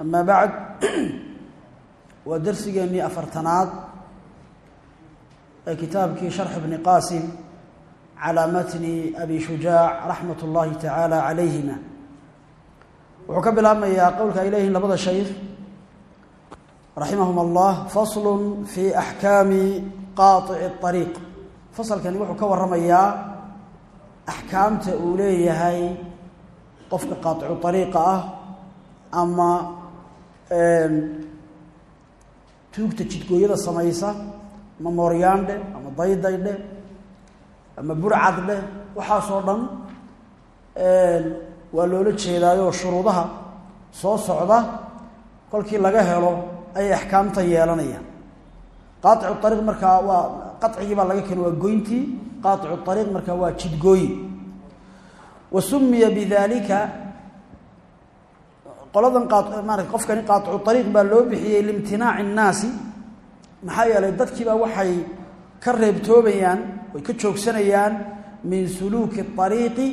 amaa bacd waa darsigeennii afartanaad ee kitaabkii sharx bni qaasim calaa matni abi shujaac raxmat اllahi tacaala calayhima. Wuxuu ka bilaabmayaa qowlka ay leeyihiin labada shaykh raximahum allah faslu fii axkaami qaaici اariiq fasalkani wuxuu ka warramayaa axkaamta uu leeyahay tuugta jidgooyada samaysa ama mooryaandhe ama daydaydhe ama burcadhe waxaasoo dhan waa loola jeedaayoo shuruudaha soo socda kolkii laga helo ayay axkaamta yeelanayaan. Qaaicu ariiq markaa waa qacigii baa laga keena waa goyntii qaaicu ariiq markaa waa jidgooyi wa sumiya qoladan maarata qofkani qaaicu ariiq baa loo bixiyey liimtinaaci innaasi maxaa yeelay dadkiibaa waxay ka reebtoobayaan way ka joogsanayaan min suluuki ariiqi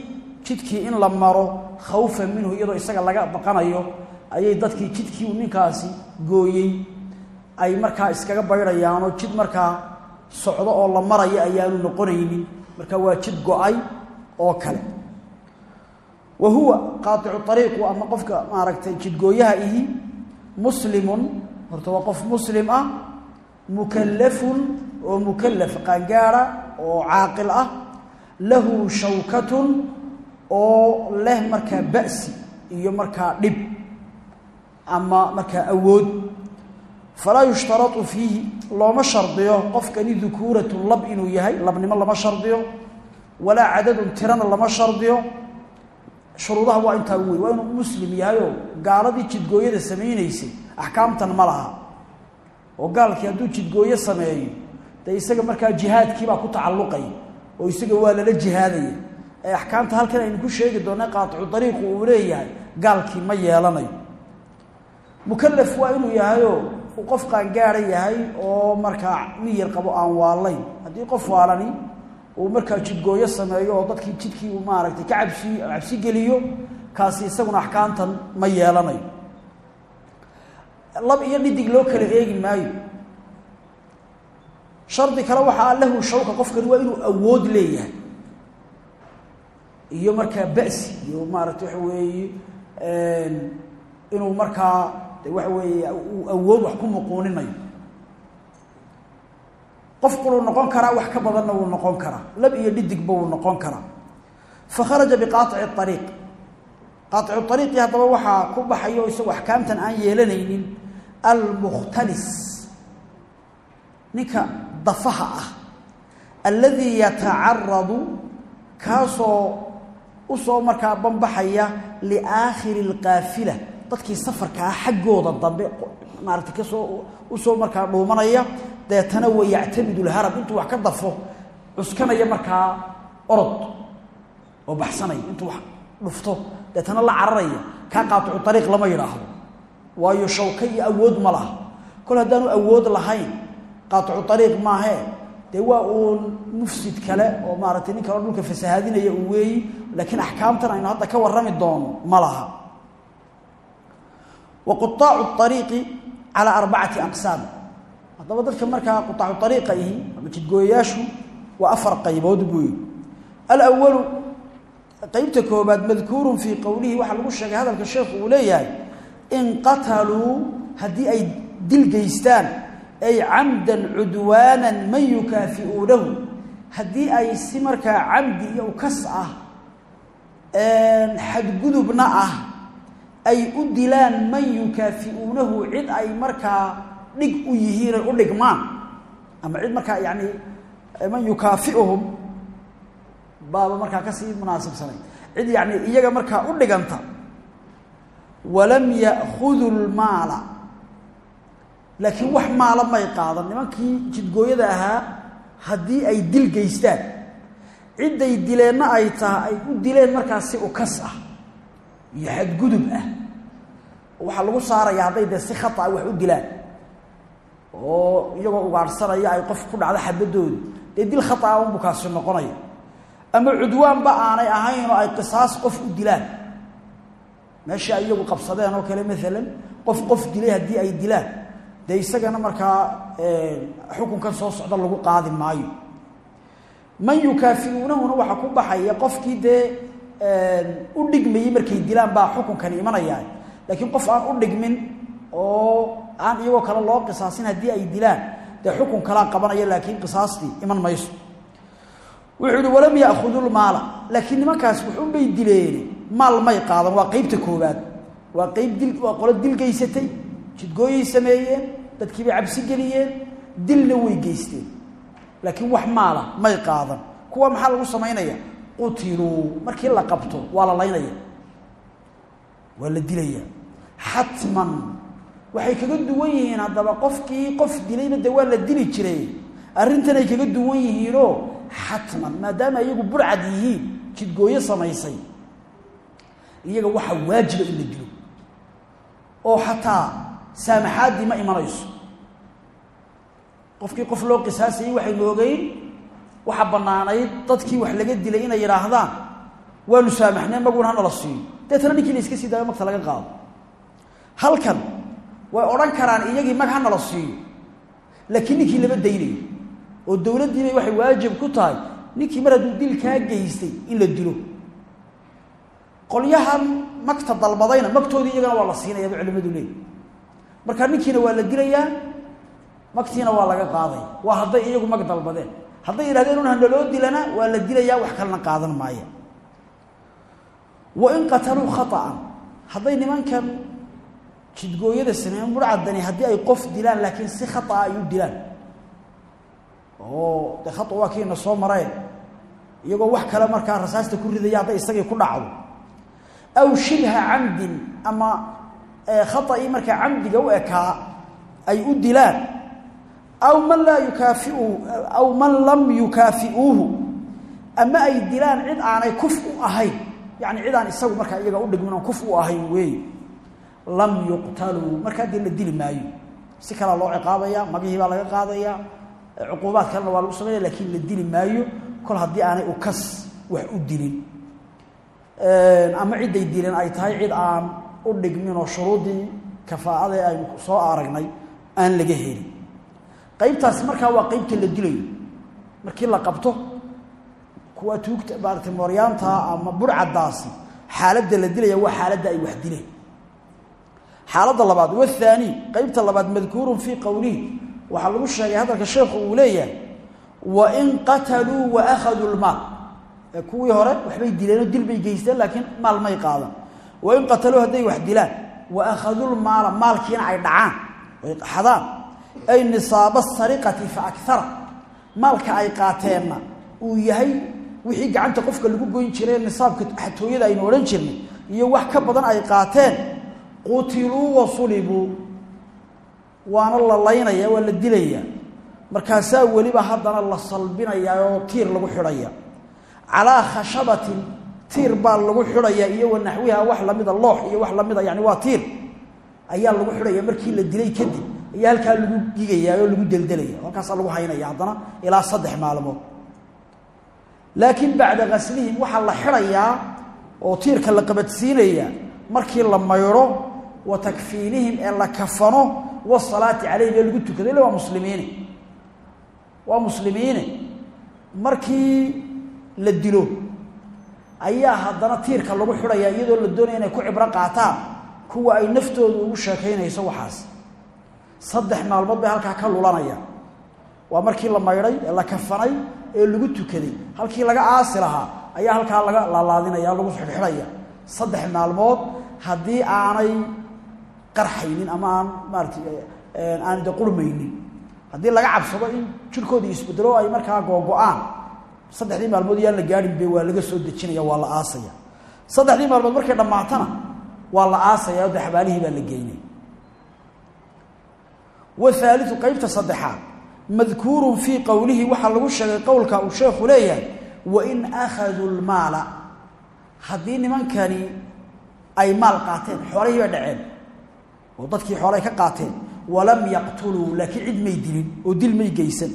jidkii in la maro khawfan minhu iyadoo isaga laga baqanayo ayay dadkii jidkii ninkaasi gooyey. Ay markaa iskaga baydhayaanoo jid markaa socdo oo la marayo ayaanu noqonaynin. Marka waa jid go'ay oo kale wa huwa qaaicu ariiqu ama qofka maaragtay jidgooyaha ihi muslimun horta waa qof muslim ah mukallafun oo mukallaf qaangaara oo caaqil ah lahu shawkatun oo leh markaa ba'si iyo markaa dhib ama markaa awood. Falaa yushtarau fiihi looma shardiyo qofkani dukuuratun lab inuu yahay labnimo lama shardiyo walaa cadadun tirana lama shardiyo shuruudaha waa intaa wey waa inuu muslim yahayoo gaaladii jidgooyada samaynaysay axkaamtan ma laha. Oo gaalkii hadduu jidgooyo sameeyo dee isaga markaa jihaadkiibaa ku tacalluqaya oo isaga waa lala jihaadaya. Ee axkaamta halkan aynu ku sheegi doona qaaticu dariiqu uu leeyahay gaalkii ma yeelanayo. Mukalaf waa inuu yahayoo uu qof qaangaara yahay oo markaa miyir qabo aan waalayn. Haddii qof waalani uu markaa jidgooyo sameeyo oo dadkii jidkii uu maaragtay ka cabsi cabsi geliyo kaasi isaguna axkaamtan ma yeelanayo. Lab iyo dhidig loo kala eegi maayo. Shardi kale waxaa lahu shawka qofkani waa inuu awood leeyahay. Iyo markaa ba'si iyo maaragtay waxa weeye inuu markaa de waxa weeye uu awood wax ku muquuninayo qof quluu noqon karaa wax ka badanna wuu noqon karaa. Lab iyo dhidigba wuu noqon karaa. Fa kharaja biqaaici ariiq qaaicu ariiqii haddaba waxaa ku baxayo isagoo axkaamtan aan yeelanaynin almukhtalis. Ninka dafaha ah. Alladii yatacaradu kaasoo u soo markaa banbaxaya liaakhiri alqaafila. Dadkii safarkaa xaggooda dambe maarata ka soo u soo markaa dhuumanaya deetana wa yactamidu lharab. Intuu wax ka dafo cuskanaya markaa orod oo baxsanaya. Intuu wax dhufto deetana la cararaya kaa qaaticu ariiq lama yidhaahdo. Waayo shawka iyo awood ma laha. Kol haddaanu awood lahayn qaaticu ariiq maahee dee waa uun mufsid kale oo maaratay nin kaleo dhulka fasahaadinaya uu weeyi laakiin axkaamtan aynu hadda ka warrami doono ma laha. Wa quaacu ariiqi calaa haddaba dadka markaa quaacu ariiqa ama jidgooyayaashu waa afar qaybood buu yihi alawalu qeybta koobaad madkuurun fii qowlihi waxaa lagu sheegay hadalka sheekhu uu leeyahay in qataluu haddii ay dil geystaan ay camdan cudwaanan man yukaafi'uunahu haddii ay si markaa camdi iyo ukas ah xadgudubna ah ay u dilaan man yukaafi'uunahu cid ay markaa dhig u yihiin u dhigmaan. Ama cid markaa yani man yukaafiuhum baaba markaa ka sii munaasibsanay cid yani iyaga markaa u dhiganta walam ya'khuduu lmaala laakiin wax maala may qaadan. Nimankii jidgooyada ahaa haddii ay dil geystaan cidday dileenna ay tahay ay u dileen markaas si ukas ah iyo xadgudub ah. Waxaa lagu saaraya hadday dee si khata wax u dilaan oo iyagoo ugaadhsanaya ay qof ku dhacdo xabadooda dee dil khata a unbu kaasi noqonaya. Ama cudwaanba aanay ahayn oo ay qisaas qof u dilaan. Meeshii ay iyagu qabsadeen oo kale maalan qof qof dilay haddii ay dilaan. Dee isagana markaa xukunkan soo socda lagu qaadi maayo. Man yukaafiuunahuna waxaa ku baxaya qofkii dee u dhigmayey markay dilaan baa xukunkani imanaya. Laakiin qof aan u dhigmin oo aan iyagoo kale loo qisaasin haddii ay dilaan. Dee xukun kalaa qabanaya laakiin qisaastii iman mayso. Wuxuu ihi walam ya'khudu lmaala laakiin nimankaas wuxuunbay dileen maal may qaadan. Waa qeybta koobaad waa qeyb dil waa qolo dil geysatay jidgooyay sameeyeen dadkiibay cabsi geliyeen dilna way geysteen. Laakiin wax maala may qaadan. Kuwa maxaa lagu samaynaya? Qutiluu markii la qabto waa la laynaya. Waa la dilaya. Xatman waxay kaga duwan yihiin haddaba qofkii qof dilayba de waa la dili jiray. Arrintanay kaga duwan yihiinoo xatman maadaama iyagu burcad yihiin jidgooyo samaysay. Iyaga waxaa waajiba in la dilo. Oo xataa saamaxaaddii ma imanayso. Qofkii qof loo qisaasayey waxaynu ogeyn waxaa bannaanayd dadkii wax laga dilay inay yidhaahdaan waanu saamaxnay maguna hanala siiyo deetana ninkii la iska sii daayo magta laga qaado. Halkan way odhan karaan iyagii mag hanala siiyo. Laakiin ninkii lama daynayo oo dowladdiibay waxay waajib ku tahay ninkii mar hadduu dil kaa geystay in la dilo. Qolyahan magta dalbadayna magtoodii iyagana waa la siinaya bay culimadu leeyi markaa ninkiina waa la dilayaa magtiina waa laga qaadaya waa hadday iyagu mag dalbadeen. Hadday yidhahdeen un hanaloo dilana waa la dilayaa wax kalena qaadan maaya wa in qataluu khaطa'an hadday nimankan jidgooyada sameeyeen burcadani haddii ay qof dilaan laakiin si khaطa ay u dilaan. Oo dee khata waa kiina soo mareen. Iyagoo wax kale markaa rasaasta ku ridaya hadday isagii ku dhacdo. Aw shibha camdin ama khaطa'ii markaa camdiga u ekaa ay u dilaan. Aw man laa yukaafiu aw man lam yukaafi'uuhu ama ay dilaan cid aanay kuf u ahayn. Yani cid aan isagu markaa iyaga u dhigmin oon kuf u ahayn weeye lam yuqtaluu markaa dee la dili maayo si kalea loo ciqaabaya magihii baa laga qaadaya cuquubaad kalena waa lagu sameynaya lakiin la dili maayo kol haddii aanay ukas wax u dilin. Ama cidday dileen ay tahay cid aan u dhigmin oo shuruuddii kafaa'ada aynu soo aragnay aan laga helin qaybtaasi markaa waa qaybta la dilayo. Markii la qabto kuwa tuugta maarata mooryaanta ama burcadaasi xaaladda la dilaya waa xaaladda ay wax dileen xaaladda labaad wathaani qaybta labaad madkuurun fii qowlihi waxaa lagu sheegay hadalka sheekhu uu leeyahay wain qataluu wa akhaduu lmaal kuwii hore waxbay dileenoo dil bay geysteen laakiin maal may qaadan. Wain qataluu hadday wax dilaan wa akhaduu lmaala maalkiina ay dhacaan ay xadaan ay nisaaba sariqati fa akara maalka ay qaateenna uu yahay wixii gacanta qofka lagu goyn jiray nisaabka xatooyada aynu odhan jirnay iyo wax ka badan ay qaateen qutiluu wa sulibuu. Waana la laynaya waa la dilaya. Markaasaa weliba haddana la salbinaya oo tiir lagu xidhaya. Calaa khashabatin tiir baa lagu xidhaya iyo wa naxwiha wax lamida loox iyo wax lamida yani waa tiir. Ayaa lagu xidhaya markii la dilay kadib. Ayaa halkaa lagu gigayaa oo lagu deldelaya halkaasaa lagu haynaya haddana ilaa saddex maalmood. Laakiin bacda kaslihim waxaa la xidhayaa oo tiirka la qabadsiinaya markii la maydho wa takfiinihim ee la kafano wasalaati calayhim ee lagu tukado illa waa muslimiine waa muslimiine markii la dilo ayaa haddana tiirka lagu xidhayaa iyadoo la doonaya inay ku cibro qaataan kuwa ay naftoodu ugu sheekaynayso waxaas. Saddex maalmood bay halkaa ka lulanaya. Waa markii la maydhay ee la kafanay ee lagu tukaday. Halkii laga aasi lahaa ayaa halkaa laga laalaadinaya lagu xidhxidhaya. Saddex maalmood haddii aanay qarxaynin ama aan maarata aan de qurmaynin haddii laga cabsado in jirkoodii isbedelo ay markaa googo-aan saddexdii maalmood yaan la gaadhin be waa laga soo dejinaya waa la aasaya. Saddexdii maalmood markay dhammaatana waa la aasaya o de baa la geynay wahaaliu qeybta saddexaad madkuurun fii qowlihi waxaa lagu sheegay qowlka uu sheekhu leeyahay wain akhaduu lmaala haddii nimankani ay maal qaateen xoolahii bay dhaceen oo dadkii xoolahay ka qaateen walam yaqtuluu laakiin cid may dilin oo dil may geysan.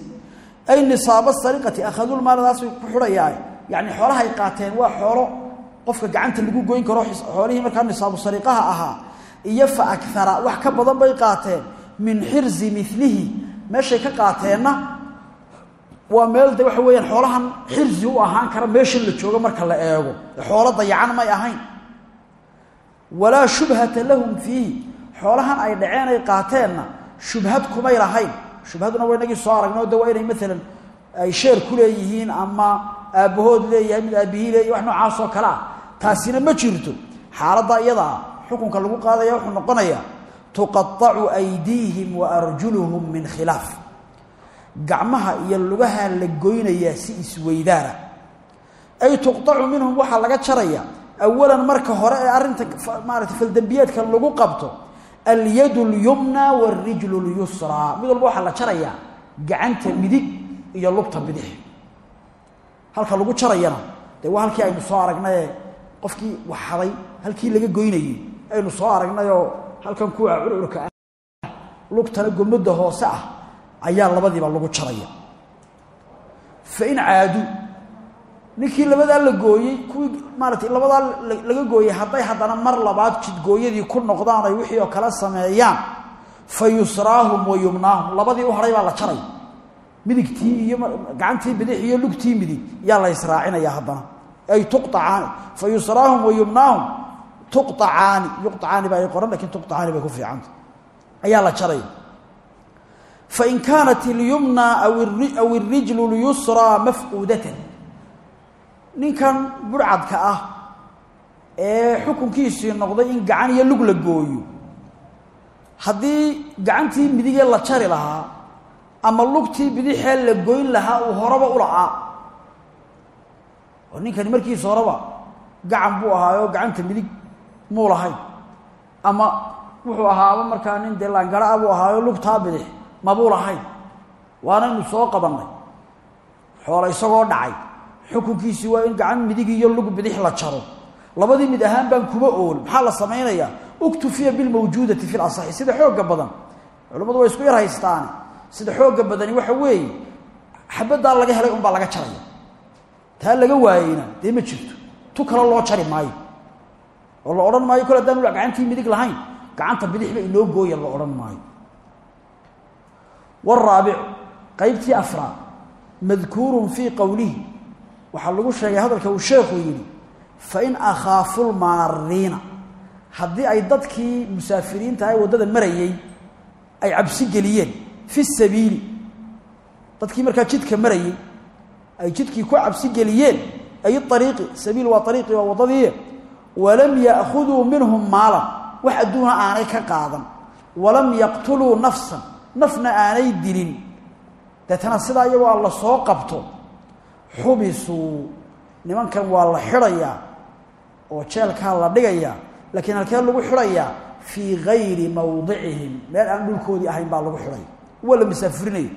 Ay nisaaba sariqati akhadulmaaladaasay ku xidhayaa yacni xoolahay qaateen waa xoolo qofka gacanta lagu goyn karo xoolihii markaa nisaabu sariqaha ahaa. Iyo fa akara wax ka badan bay qaateen. Min xirzi milihi meeshay ka qaateenna waa meel de waxa weeyaan xoolahan xirzi u ahaan kara meesha la joogo marka la eego. Xoolo dayacan may ahayn. Walaa shubhata lahum fiihi xoolahan ay dhaceen ay qaateenna shubhad kumay lahayn. Shubhaduna waa inagii soo aragnay o de waa inay maalan ay sheer ku leeyihiin ama aabbahood leeyahay mid aabbihii leeyahy wax noocaas oo kale ah. Taasina ma jirto. Xaaladda iyada ah xukunka lagu qaadaya wuxuu noqonayaa tuqaacu aydiihim wa arjuluhum min khilaaf. Gacmaha iyo lugaha la goynayaa si isweydaara. Ay tuqacu minhum waxaa laga jaraya awalan marka hore ee arrinta maarata faldembiyeedka lagu qabto alyad lyumna wاrijl اlyusraa mid walba waxaa la jarayaa gacanta midig iyo lugta bidix halka lagu jarayana dee waa halkii aynu soo aragnaye qofkii waxaday halkii laga goynayey aynu soo aragnayoo halkan kuwa ah cururka ah. Lugtana gomnada hoose ah ayaa labadiiba lagu jaraya. Fain caadu ninkii labadaa la gooyey kuwii maaratay labadaa laga gooyey hadday haddana mar labaad jidgooyadii ku noqdaan ay wixii oo kale sameeyaan. Fa yusraahum wa yumnaahum. Labadii u hadhay baa la jaray. Midigtii iyo gacantii bidix iyo lugtii midig yaa la israacinaya haddana. Ay tuqacaani fa yusraahum wa yumnaahum. Tuqacaani yuqacaani baa qoran laakiin tuqacaani bay ku fiicanta. Ayaa la jaraya fain kaanat ilyumna aw irijlu lyusraa mafquudatan ninkan burcadka ah ee xukunkiisii noqday in gacan iyo lug la gooyo. Haddii gacantii midigee la jari lahaa ama lugtii bidixee la goyn lahaa uu horeba u la'aa oo ninkani markiisa horeba gacan buu ahaayoo gacanta midig muu lahayn ama wuxuu ahaaba markaa nin dee laangara buu ahaayo lugtaa bidix mabuu lahayn waanaynu soo qabannay. Xoola isagoo dhacay xukunkiisii waa in gacan midig iyo lug bidix la jaro. Labadii mid ahaan baan kuma ool. Maxaa la samaynayaa uktufiya bilmawjuudati fi lasaxi sida xoogga badan. Culimmadu way isku yar haystaane. Sida xoogga badani waxa weeye xabaddaa laga helay unbaa laga jaraya. Taa laga waayeyna dee ma jirto. Tu kale loo jari maayo. Oo la odhan maayo kol haddaan gacantii midig lahayn gacanta bidixba inoo gooya la odhan maayo. Waraabicu qaybtii afraad madkuurun fii qowlihi waxaa lagu sheegay hadalka uu sheekhu yidhi fain akhaafu lmaariina haddii ay dadkii musaafiriinta ee waddada marayey ay cabsi geliyeen fi sabiili dadkii markaa jidka marayey ay jidkii ku cabsi geliyeen ay ariiqi sabiil waa ariiqi waa waddadii walam ya'khuduu minhum maalan. Wax adduuna aanay ka qaadan. Walam yaqtuluu nafsan. Nafna aanay dilin. Deetana sidaa iyagoo alla soo qabto xubisuu nimankan waa la xidhayaa oo jeelkaa la dhigayaa laakiin halkee lagu xidhayaa fii gayri mawdicihim meel aan dhulkoodii ahayn baa lagu xidhaya waa la masaafurinaya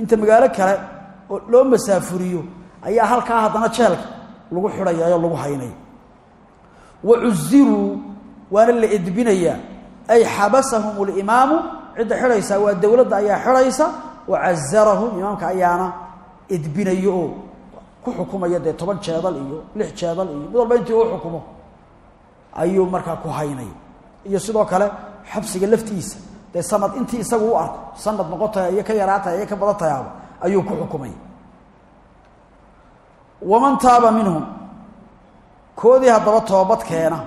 inta magaalo kale oo loo masaafuriyo ayaa halkaa haddana jeelka lagu xidhayaayoo lagu haynaya wa cuziruu waana la edbinayaa ay xabasahum اlimaamu cidda xidhaysaa waa dowladda ayaa xidhaysa. Wa cazarahum imaamka ayaana edbinayo oo ku xukumaya dee toban jeedal iyo lix jeedal iyo mid walba intii uu xukumo ayuu markaa ku haynaya iyo sidoo kale xabsiga laftiisa dee sanad intii isagu u arko sanad noqon tahay iyo ka yaraa tahay ka badan tahaaba ayuu ku xukumaya waman taaba minhum koodii haddaba toobad keena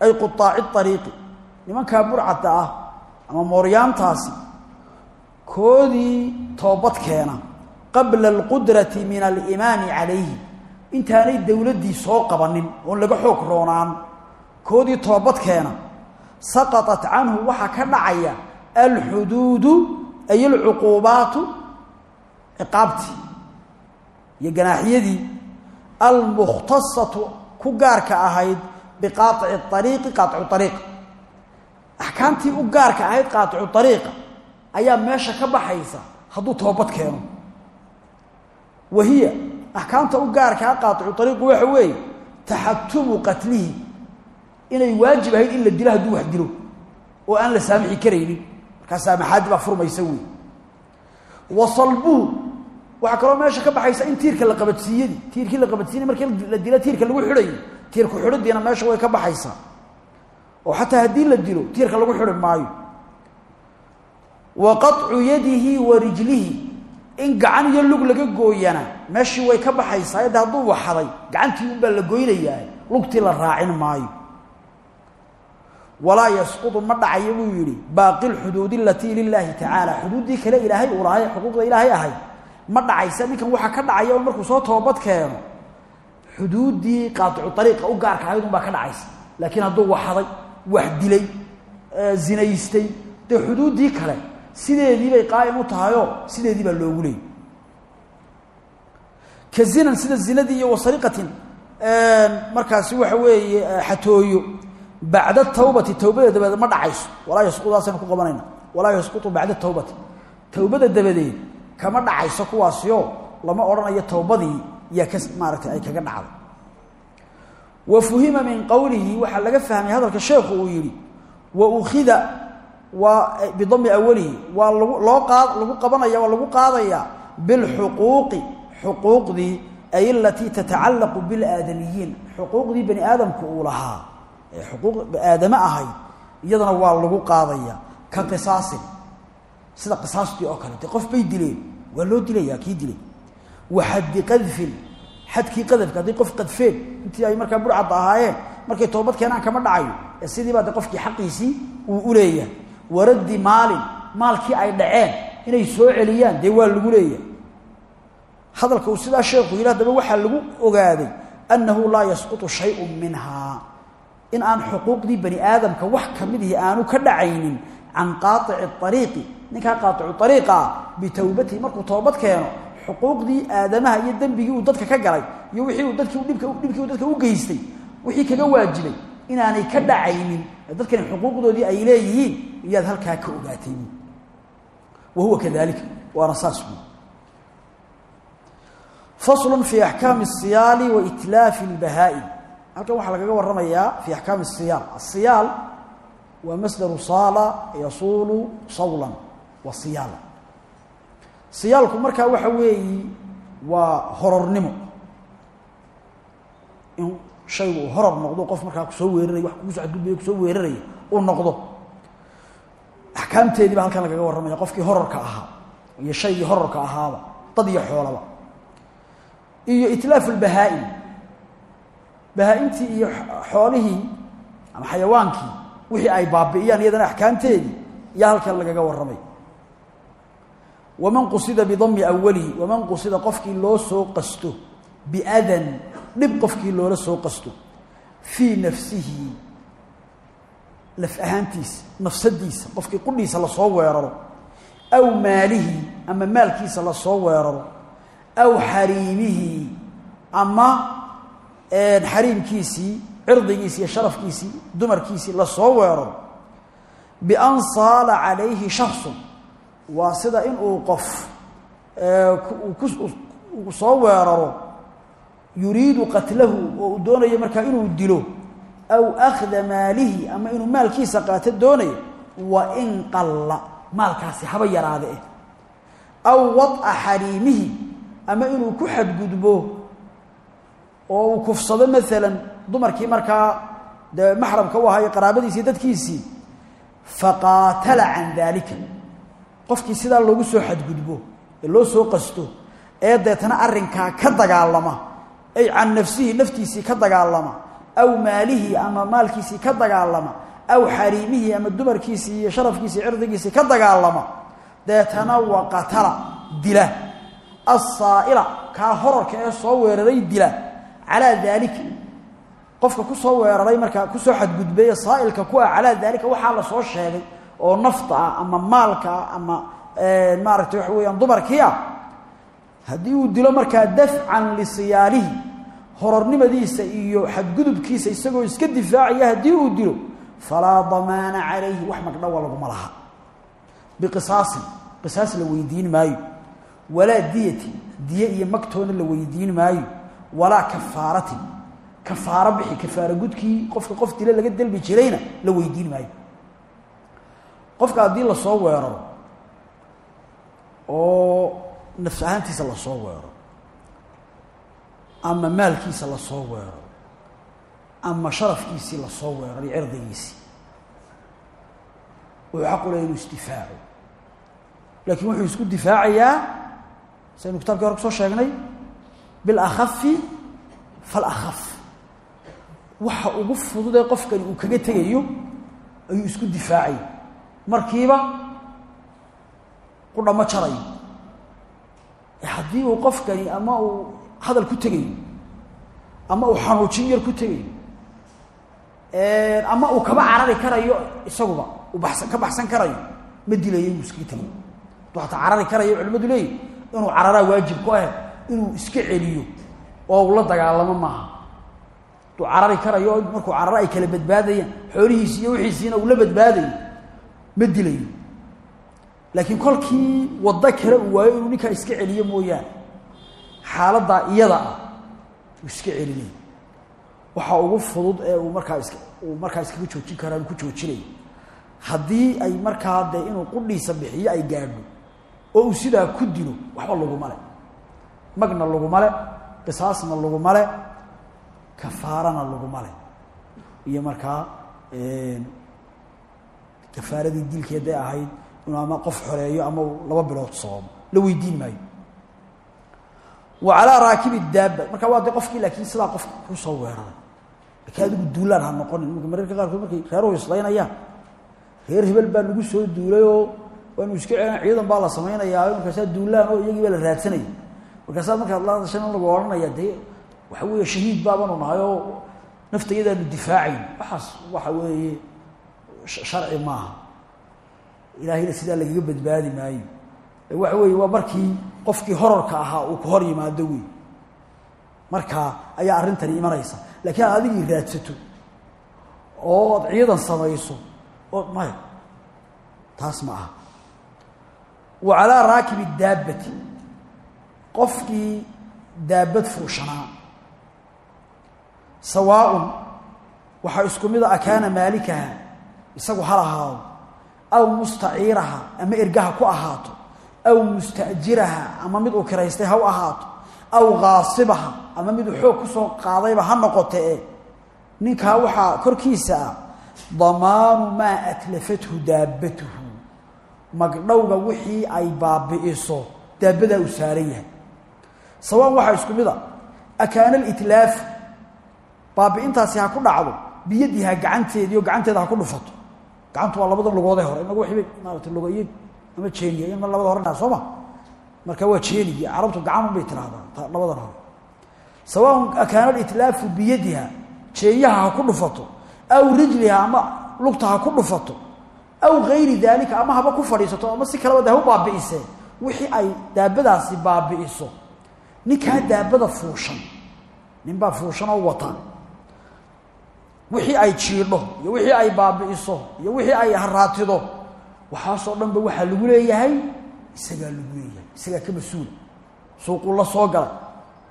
ay quaaci ariiqi nimankaa burcadda ah ama mooryaantaasi koodii toobad keena qabla alqudrati min alimaami calayhi. Intaanay dowladdii soo qabanin oon laga xoog roonaan koodii toobad keena saqaطat canhu waxaa ka dhacaya alxuduudu ay alcuquubaatu ciqaabtii iyo ganaaxyadii almukhtasatu ku gaarka ahayd biqaaici ariiqi qaaicu ariiq axkaamtii u gaarka ahayd qaaicu ariiqa ayaa meesha ka baxaysa hadduu toobad keeno wahiya axkaamta u gaarkaa qaaicu ariiqu waxa weeye taxatumu qatlihi. Inay waajib ahayd in la dilo hadduu wax dilo oo aan la saamixi karaynin. Markaa saamaxaaddi baa furmaysa wey wa salbuhu waxaa kaloo meesha ka baxaysa in tiirka la qabadsiiyadii tiirkii la qabadsiiyey markii la dilo tiirka lagu xidhayo tiirku xidhidiina meesha way ka baxaysaa oo xataa haddii la dilo tiirka lagu xidhi maayo in gacan iyo lug laga gooyana meeshii way ka baxaysaa yadda hadduu waxaday gacantii unbaa la goynayaa lugtii la raacin maayo. Walaa yasqudu ma dhacayo buu yidhi baaqi lxuduudi alatii lilaahi tacaala xuduuddii kale ilaahay uu lahay xuquuqda ilaahay ahay. Ma dhacaysa ninkan waxaa ka dhacaya markuu soo toobad keeno xuduuddii qaaicu ariiqa u gaarka ahayd unbaa ka dhacaysa. Laakiin hadduu waxaday wax dilay zinaystay dee xuduuddii kale sideedii bay qaa'im u tahayoo sideedii baa loogu leeyay. Ka zinan sida zinadii iyo wasariqatin markaasi waxa weeye xatooyo. Bacda tawbati towbada dabadeed ma dhacayso. Walaa yasqudaasaynu ku qabanayna. Walaa yasqutu bacda tawbati. Towbada dabadeed kama dhacayso kuwaasio lama odhanayo towbadii yaa ka maaragtay ay kaga dhacday wa fuhima min qowlihi waxaa laga fahmay hadalka sheekhu uu yidhi wa ukhida waa bidami awalihi waa loo lagu qabanaya waa lagu qaadaya bilxuquuqi xuquuqdii ay alatii tatacallaqu bilaadamiyiin xuquuqdii bani aadamku uu lahaa. Ee xuquuq aadame ahayd. Iyadana waa lagu qaadaya ka qisaasin. Sida qisaastii oo kale. De qof bay dileen. Waa loo dilayaa kii dilay? Wa xaddi qadfin. Xadkii qadafka haddii qof qadfeen intii ay markaa burcadda ahaayeen markay toobad keenaan kama dhacayo ee sidiibaa de qofkii xaqiisii uu u leeyahay waraddi maalin maalkii ay dhaceen inay soo celiyaan dee waa lagu leeyahay. Hadalka uu sidaa sheekhu yidhi haddaba waxaa lagu ogaaday annahu laa yasqutu shayun minhaa in aan xuquuqdii bani aadamka wax ka midihi aanu ka dhacaynin can qaaici ariiqi ninkaa qaaicu ariiqa ah bitowbatihi markuu toobad keeno xuquuqdii aadamaha iyo dembigii uu dadka ka galay iyo wixii uu dadkii dhibka dhibkii uu dadka u geystay wixii kaga waajibay inaanay ka dhacaynin. Dadkani xuquuqdoodii ay leeyihiin iyaad halkaa ka ogaatay wa huwa kadalika waana saas faslu fii axkaami asiyaali wa itlaafi اlbahaa'im halkan waxaa lagaga warramayaa fii axkaami asiyaal asiyaal waa masdaru saala yasuulu sawlan wa siyaala. Siyaalku markaa waxa weeyi waa horornimo shaygu uu horor noqdo qof markaa ku soo weeraraya wax kugu soo adgudbaya ku soo weeraraya uu noqdo. Axkaamteedii baa halkan lagaga warramaya qofkii hororka ahaa iyo shaygii hororka ahaaba dad iyo xoolaba. Iyo itlaafu lbahaa-im iyo xoolihii ama xayawaankii wixii ay baabi'iyaan iyadana axkaamteedii iyaa halkan lagaga warramay. Waman qusida bidami awalihi waman qusida qofkii loo soo qasto biadan dhib qofkii loola soo qasto fii nafsihi laf ahaantiisa nafsadiisa qofkii qudhiisa la soo weeraro aw maalihi ama maalkiisa la soo weeraro aw xariimihi ama xariimkiisii cirdigiisi iyo sharafkiisii dumarkiisii la soo weeraro bian saala calayhi shaksun waa sida in uu qof soo weeraro yuriidu qatlahu oo uu doonayo markaa inuu dilo aw akhda maalihi ama inuu maalkiisa qaato doonayo wa in qalla maalkaasi haba yaraade. Eh aw wad'a xariimihi ama inuu ku xadgudbo oo uu kufsado maalan dumarkii markaa dee maxramka u ahaa qaraabadiisii dadkiisii faqaatala can daalika. Qofkii sidaa loogu soo xadgudbo ee loo soo qasto ee deetana arrinkaa ka dagaalama ay can nafsihi naftiisii ka dagaalama aw maalihi ama maalkiisii ka dagaalama aw xariimihi ama dumarkiisii iyo sharafkiisii cirdigiisii ka dagaalama. Deetana wa qatala dila. Assaa'ila kaa horarka ee soo weeraray dila. Calaa daalika qofka ku soo weeraray markaa ku soo xadgudbay ee saa'ilka ku ah calaa daalika waxaa la soo sheegay oo nafta ah ama maalka ah ama maaragtay waxa weeyaan dumarkii ah. Uu dilo markaa dafcan lisiyaalihi horornimadiisa iyo xadgudubkiisa isagoo iska difaacaya haddii uu dilo falaa damaana calayhi wax magdhawa laguma laha. Biqisaasin qisaas la weydiin maayo. Walaa diyati diye iyo magtoona la weydiin maayo. Walaa kafaaratin kafaaro bixi kafaaro gudkii qofka qof dile laga dalbi jirayna la weydiin maayo. Qofka haddii la soo weeraro oo nafs ahaantiisa la soo weeraro ama maalkiisa la soo weeraro. Ama sharafkiisii la soo weeraro iyo cirdigiisii wuxuu xaq u lehay inuu isdifaaco. Laakiin wuxuu isku difaacayaa saynu kitabkii hore ku soo sheegnay bilakhafi falakaf waxa ugu fududee qofkani uu kaga tegayo ayuu isku difaacaya markiiba qudha ma jarayo haddii uu qofkani ama uu hadal ku tegayo ama uu xanuujin yar ku tegayo ama uu kaba carari karayo isaguba uu basan ka baxsan karayo ma dilayo inuu iskaga tegayo hadduu hataa carari karayo culimadu leeyihi inuu cararaa waajib ku ah inuu iska celiyo oo uu la dagaalamo maaha. Hadduu carari karayo markuu cararo ay kala badbaadayaan xoolihiisi iyo wixiisiina uu la badbaadayo ma dilayo. Laakiin kolkii waddo kale waayo inuu ninkaa iska celiyo mooyaane xaaladdaa iyada ah iska celinay waxaa ugu fudud ee uu markaa iska uu markaa iskaga joojin karaa ku joojinaya haddii ay markaa dee inuu qudhiisa bixiyo ay gaadho oo uu sidaa ku dilo waxba laguma le magna laguma le qisaasna laguma le kafaarana laguma le iyo markaa kafaaradii dilkeeday ahayd inuu ama qof xoreeyo ama laba bilood soomo la weydiin maayo wa calaa raakibi daaba markaa waa de qofkii laakiin sidaa qof ku soo weeraray laakiin adigu duulaan ha noqonin. Imaka mararka qaarkood markay reeruhu islaynayaan reer hebel baa nagu soo duulay oo waanu iska celin ciidan baa la samaynayaa markaasaa duulaan oo iyagii baa la raadsanaya. Markaasaa markaad la hadashan lagu odhanaya dee waxa weeye shahiid baabanu nahay oo naftayadaanu difaacayn. Waxaas waxa weeye sharci maaha. Ilaahayna sidaa lagaga badbaadi maayo. Waxa weeye waa markii qofkii horarka ahaa uu ku hor yimaado wey markaa ayaa arrintani imanaysa. Laakiin aad adigii raadsato oo ad ciidan samayso oo maya taas ma aha. Wa calaa raakibi daabbati qofkii daabad fuushanaa sawaaun waxaa isku mid akaana maalikaha isagu hal ahaado aw mustaciiraha ama ergaha ku ahaato aw musta'jiraha ama mid uu kiraystay ha u ahaato aw kaasibaha ama mid uu xoog ku soo qaadayba ha noqote ninkaa waxaa korkiisa ah damaanu maa atlafathu daabbatuhu. Magdhowga wixii ay baabi'iso daabbadaa uu saaran yahay. Sawaan waxaa isku mid a akaana alitlaafu baabi'intaasi ha ku dhacdo biyadiha gacanteedii oo gacanteeda ha ku dhufato. Gacantu waa labada lugoodee hore ama jeeniya in labada hore dhaha soo ma. Marka waa jeenigi carabtu gacanun bay tiraahdaa labadan hore. Sawaaun akaana alitlaafu biyadiha jeenyaha ha ku dhufato aw rijliha ama lugta ku dhufato aw gayri daalika ama haba ku fadhiisato ama si kaleba de u baabi'isee wixii ay daabadaasi baabi'iso. Ninkaa daabada fuushan ninbaa fuushan oo wata. Wixii ay jiidho iyo wixii ay baabi'iso iyo wixii ay haraatido waxaasoo dhanba waxaa lagu leeyahay isagaa lagu leeyahay isagaa ka mas'uula suuquu la soo galay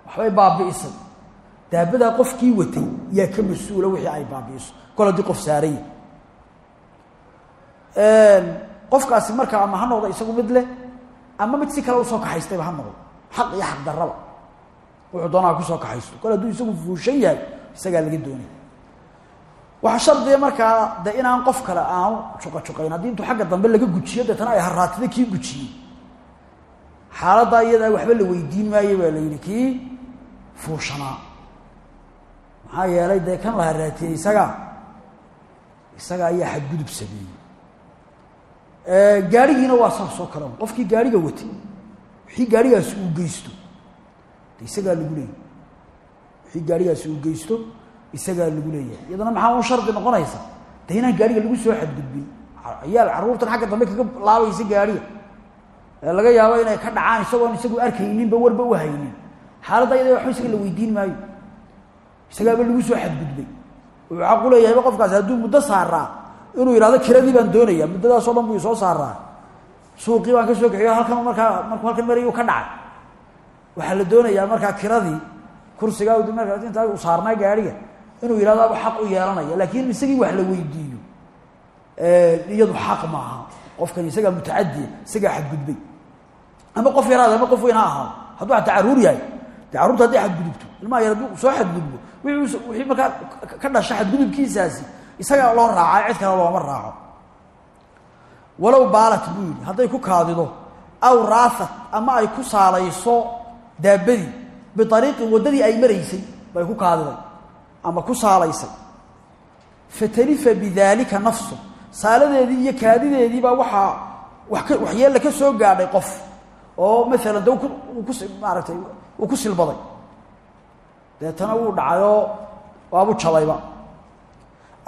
waxbay baabi'isay daabadaa qofkii watay yaa ka mas'uula wixii ay baabi'iso. Kol haddii qof saaranya qofkaasi markaa ama ha noqdo isagu mid leh ama mid si kale u soo kaxaystayba ha noqdo. Xaq iyo xaq darraba. Wuxuu doonaa ku soo kaxaysto. Kol hadduu isagu fuushan yahay isagaa laga doonaya waxaa shardiga markaa de inaan qof kale aanu juqajuqayn haddii intuu xagga dambe laga gujiyo deetana ay haraatida kii gujiyey xaaladdaa iyadaa waxba la weydiin maayo baa la yidhi kii fuushanaa maxaa yeelay dee kan la haraatiyey isagaa isaga ayaa xadgudub sameeyey. Gaarigiina waa saasoo kale. Qofkii gaariga watay wixii gaarigaasi uu geysto de isagaa lagu leeyahy wixii gaarigaasi uu geysto isagaa lagu leeyahay. Iyadana maxaa un shardi noqonaysa? De gaariga lagu soo xadgudbin. Ayaal carruurtan xagga dambe kaga laabaysa gaariga. Laga yaabo inay ka dhacaan isagoon isagu arkayninba warba u haynin. Xaaladda iyada waxba isaga la weydiin maayo. Isagaaba lagu soo xadgudbay. Wuxuu xaq u leeyahayba qofkaasi hadduu muddo saaraa inuu yidhahdo kiradii baan doonaya muddadaasoo dhan buu isoo saaraa. Suuqii baan ka soo kaxiyo halkan markaa markuu halkan marayuu ka dhacay. Waxaa la doonayaa markaa kiradii kursigaa markaa intaa u saarnaa gaariga inuu yidhahdo aba xaq u yeelanaya laakiin isagii wax la weydiiyo iyadu xaq maaha qofkan isagaa mutacadiya isagaa xadgudbay. Ama qof yaraad ama qof weyn ha ahaado hadduu ataa carruur yahay de carruurta hadday xadgudubto ilmaha yar hadduu soo xadgudbo wixii markaa ka dhasha xadgudubkiisaasi isagaa loo raaca cid kale looma raaco. Walow baalat buu yidhi ku kaadido aw raafat ama ay ku saalayso daabadii biariiqin waddadii ay maraysay bay ku kaadiday ama ku saalaysay. Fatalifa bidaalika nafsu. Saaladeedii iyo kaadideediibaa waxaa waxyeella ka soo gaadhay qof oo maalan de ku maaratay uu ku silbaday. Deetana wuu dhacayoo waabu jabayba.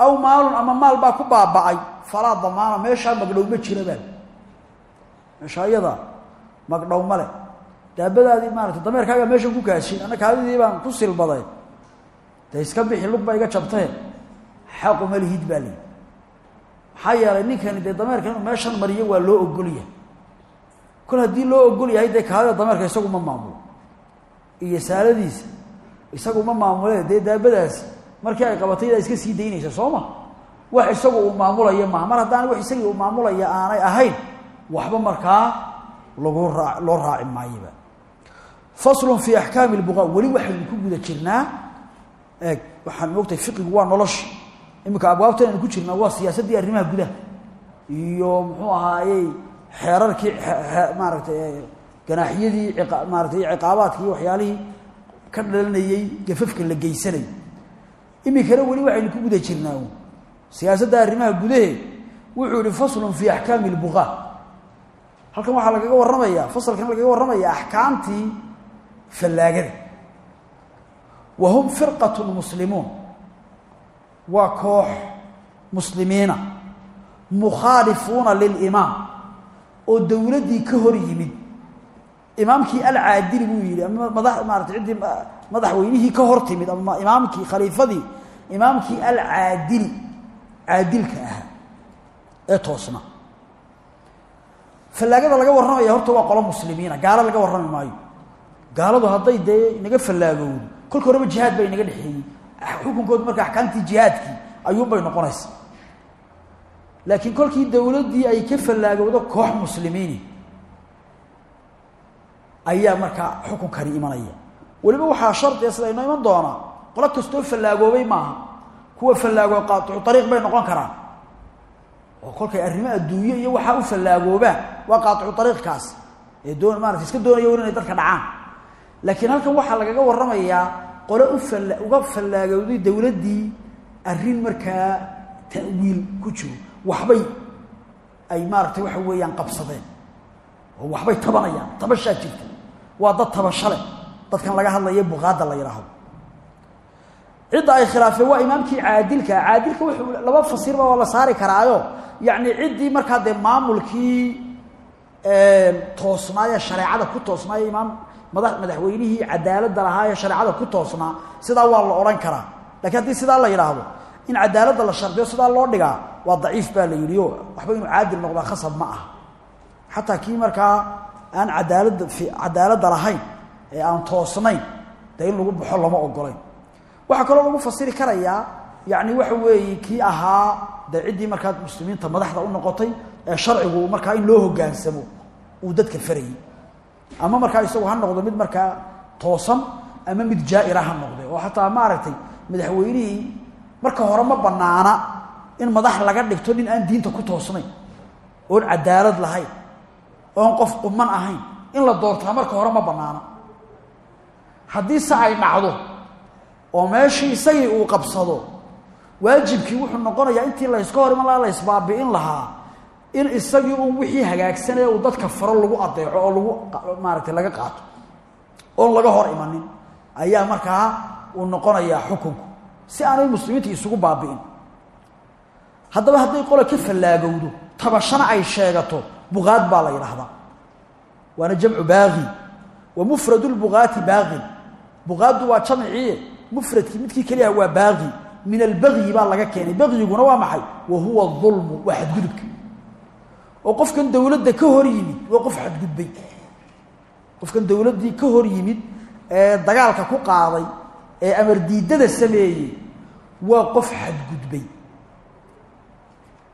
Aw maalun ama maal baa ku baaba'ay. Falaa damaana meeshaa magdhow ma jira baa. Meeshaa iyada magdhow male daabadaadii maarata dameerkaaga meeshan ku kaashin anna kaadidii baan ku silbaday de iska bixi lug baa iga jabtee. Xaquma lihid baa lihi maxaa yeelay ninkani dee dameerka inuu meeshan mariyo waa loo ogolyahay kol haddii loo ogol yahay dee kaadida dameerka isagu ma maamulo. Iyo saaladiisa isagu ma maamule dee daabadaasi markii ay qabatay iska sii daynaysa soo ma? Wax isagu uu maamulayo maaha mar haddaan wax isagii uu maamulaya aanay ahayn waxba markaa lagu raa loo raaci maayoba faslun fii axkaami lbuqa weli waxaynu ku guda jirnaa eeg waxaan moogtahay fiqigu waa nolosha iminka abwaabtan aynu ku jirnaa waa siyaasaddii arrimaha gudaha. Iyo muxuu ahaayey xeerarkii maaragtay ganaaxyadii maaratay ciqaabaadkii waxyaalihii ka dhalanayey gafafka la geysanay. Iminkana weli waxaynu ku guda jirnaa siyaasadda arrimaha gudahe wuxuu yihi faslun fii axkaami lbuqa halkan waxaa lagaga warramaya fasalkan lagaga warramaya axkaamtii fallaagada wa hum firqat muslimuun waa koox muslimiina. mukhaalifuuna lilimaam oo dowladdii ka hor yimid. imaamkii alcaadili buu yidhi. ama mada maarata ciddii madaxweynihii ka hor timid. ama imaamkii khaliifadii imaamkii alcaadili caadilka ahaa. ee toosna. fallaagada laga warramaya horta waa qolo muslimiina. gaalo laga warrami maayo. gaaladu hadday dee inaga fallaagowdo kolka horeba jihaad baa inaga dhexeeyey. Xukunkoodu marka axkaamtii jihaadkii ayuunbay noqonaysa laakiin kolkii dowladdii ay ka fallaagowdo koox muslimiini ayaa markaa xukunkani imanaya. Weliba waxaa shardiga sida inoo iman doonaa qolo kastoo fallaagoobay maaha kuwa fallaagoo qaaticu ariiq bay noqon karaan. Oo kolkay arrimo adduunyo iyo waxaa u fallaagoobaan waa qaaticu ariiqkaas ee doon maarata iska doonaya war inay dadka dhacaan laakiin halkan waxaa lagaga warramayaa qole uga fallaagowday dowladdii arrin markaa ta'wiil ku jiro. Waxbay ay maaragtay waxa weeyaan qabsadeen. Oo waxbay tabanayaan tabashaa jirta. Waa dad tabashale dadkan laga hadlaya buqaadda la yidhaahdo cidda ay khilaafeen waa imaamkii caadilka. Caadilka wuxuu laba fasirba waa la saari karaayo. Yacni ciddii markaa dee maamulkii toosnaaye shareecada ku toosnaaye imaam mada madaxweynihii cadaaladda lahaa ee ku toosnaa sidaa waa la odhan karaa. Lakiin haddii sidaa la yidhaahdo in cadaaladda la shardiyo sidaa loo dhigaa waa daciif baa la yidhi o waxba inuu caadil noqdaa khasab ma aha. Xataa kii markaa aan cadaaladda cadaaladda lahayn ee aan toosnayn dee in lagu baxo lama ogolayn waxaa kaloo lagu fasiri karayaa yacni waxa weeye kii ahaa dee ciddii muslimiinta madaxda u noqotay ee sharcigu markaa in loo hogaansamo uu dadka farayey ama markaa isagu ha noqdo mid markaa toosan ama mid jaa-ira ha noqde oo xataa maaragtay madaxweynihii marka hore ma banaana in madax laga dhigto nin aan diinta ku toosnayn oon cadaalad lahayn oon qof quman ahayn. In la doortaa marka hore ma banaana haddii se ay dhacdo oo meeshii isagii uu qabsado waajibkii wuxuu noqonayaa intii layska hor iman la ysbaabi'in lahaa in isagii un wixii hagaagsanaya uu dadka faro lagu adeeco oo lagu maaragtay laga qaato oon laga hor imanin ayaa markaa uu noqonayaa xukunku. Si aanay muslimiinta isugu baabi'in. Haddaba hadday qole ka fallaagowdo tabashana ay sheegato buqaad baa la yidhaahdaa. Waana jamcu baaqi wa mufradu lbuqaati baaqin buqaaddu waa jamciye. Mufradkii midkii keliyaha waa baaqi min albagyi baa laga keenay. Bagyiguna waa maxay? Wa huwa dulmu waa xadgudubka oo qofkan dowladda ka hor yimid waa qof xadgudbay. Qofkan dowladdii ka hor yimid ee dagaalka ku qaaday ee amar diidada sameeyey waa qof xadgudbay.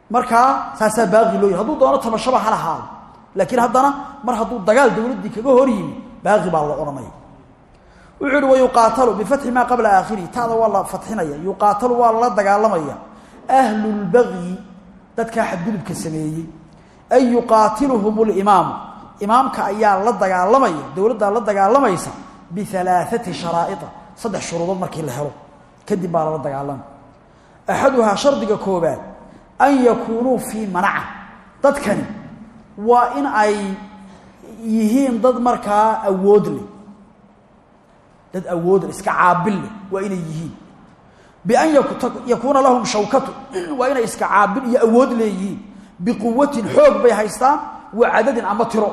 Markaa saasaa baaqi loo yahy haduu doono tabashaba ha lahaado laakiin haddana mar hadduu dagaal dowladdii kaga hor yimid baaqi baa la odhanaya. Wuxuu uhi wayuqaatalu bifatxi maa qabla aakhirihi. Taada dadkaa xadgudubka sameeyey ay yuqaatiluhum limaamu imaamka ayaa la dagaalamaya dowladdaa la dagaalamaysa bialaaati sharaa'ia saddex shuruudood markii la helo kadib baa lala dagaalama axaduhaa shardiga koobaad an yakuunuu fii manaca dadkani waa in ay yihiin dad markaa awood leh dad awood leh iska caabil leh waa inay yihiin bian yakuuna lahum shawkatu waa inay iska caabil iyo awood leeyihiin biquwatin xoog bay haystaan wa cadadin ama tiro.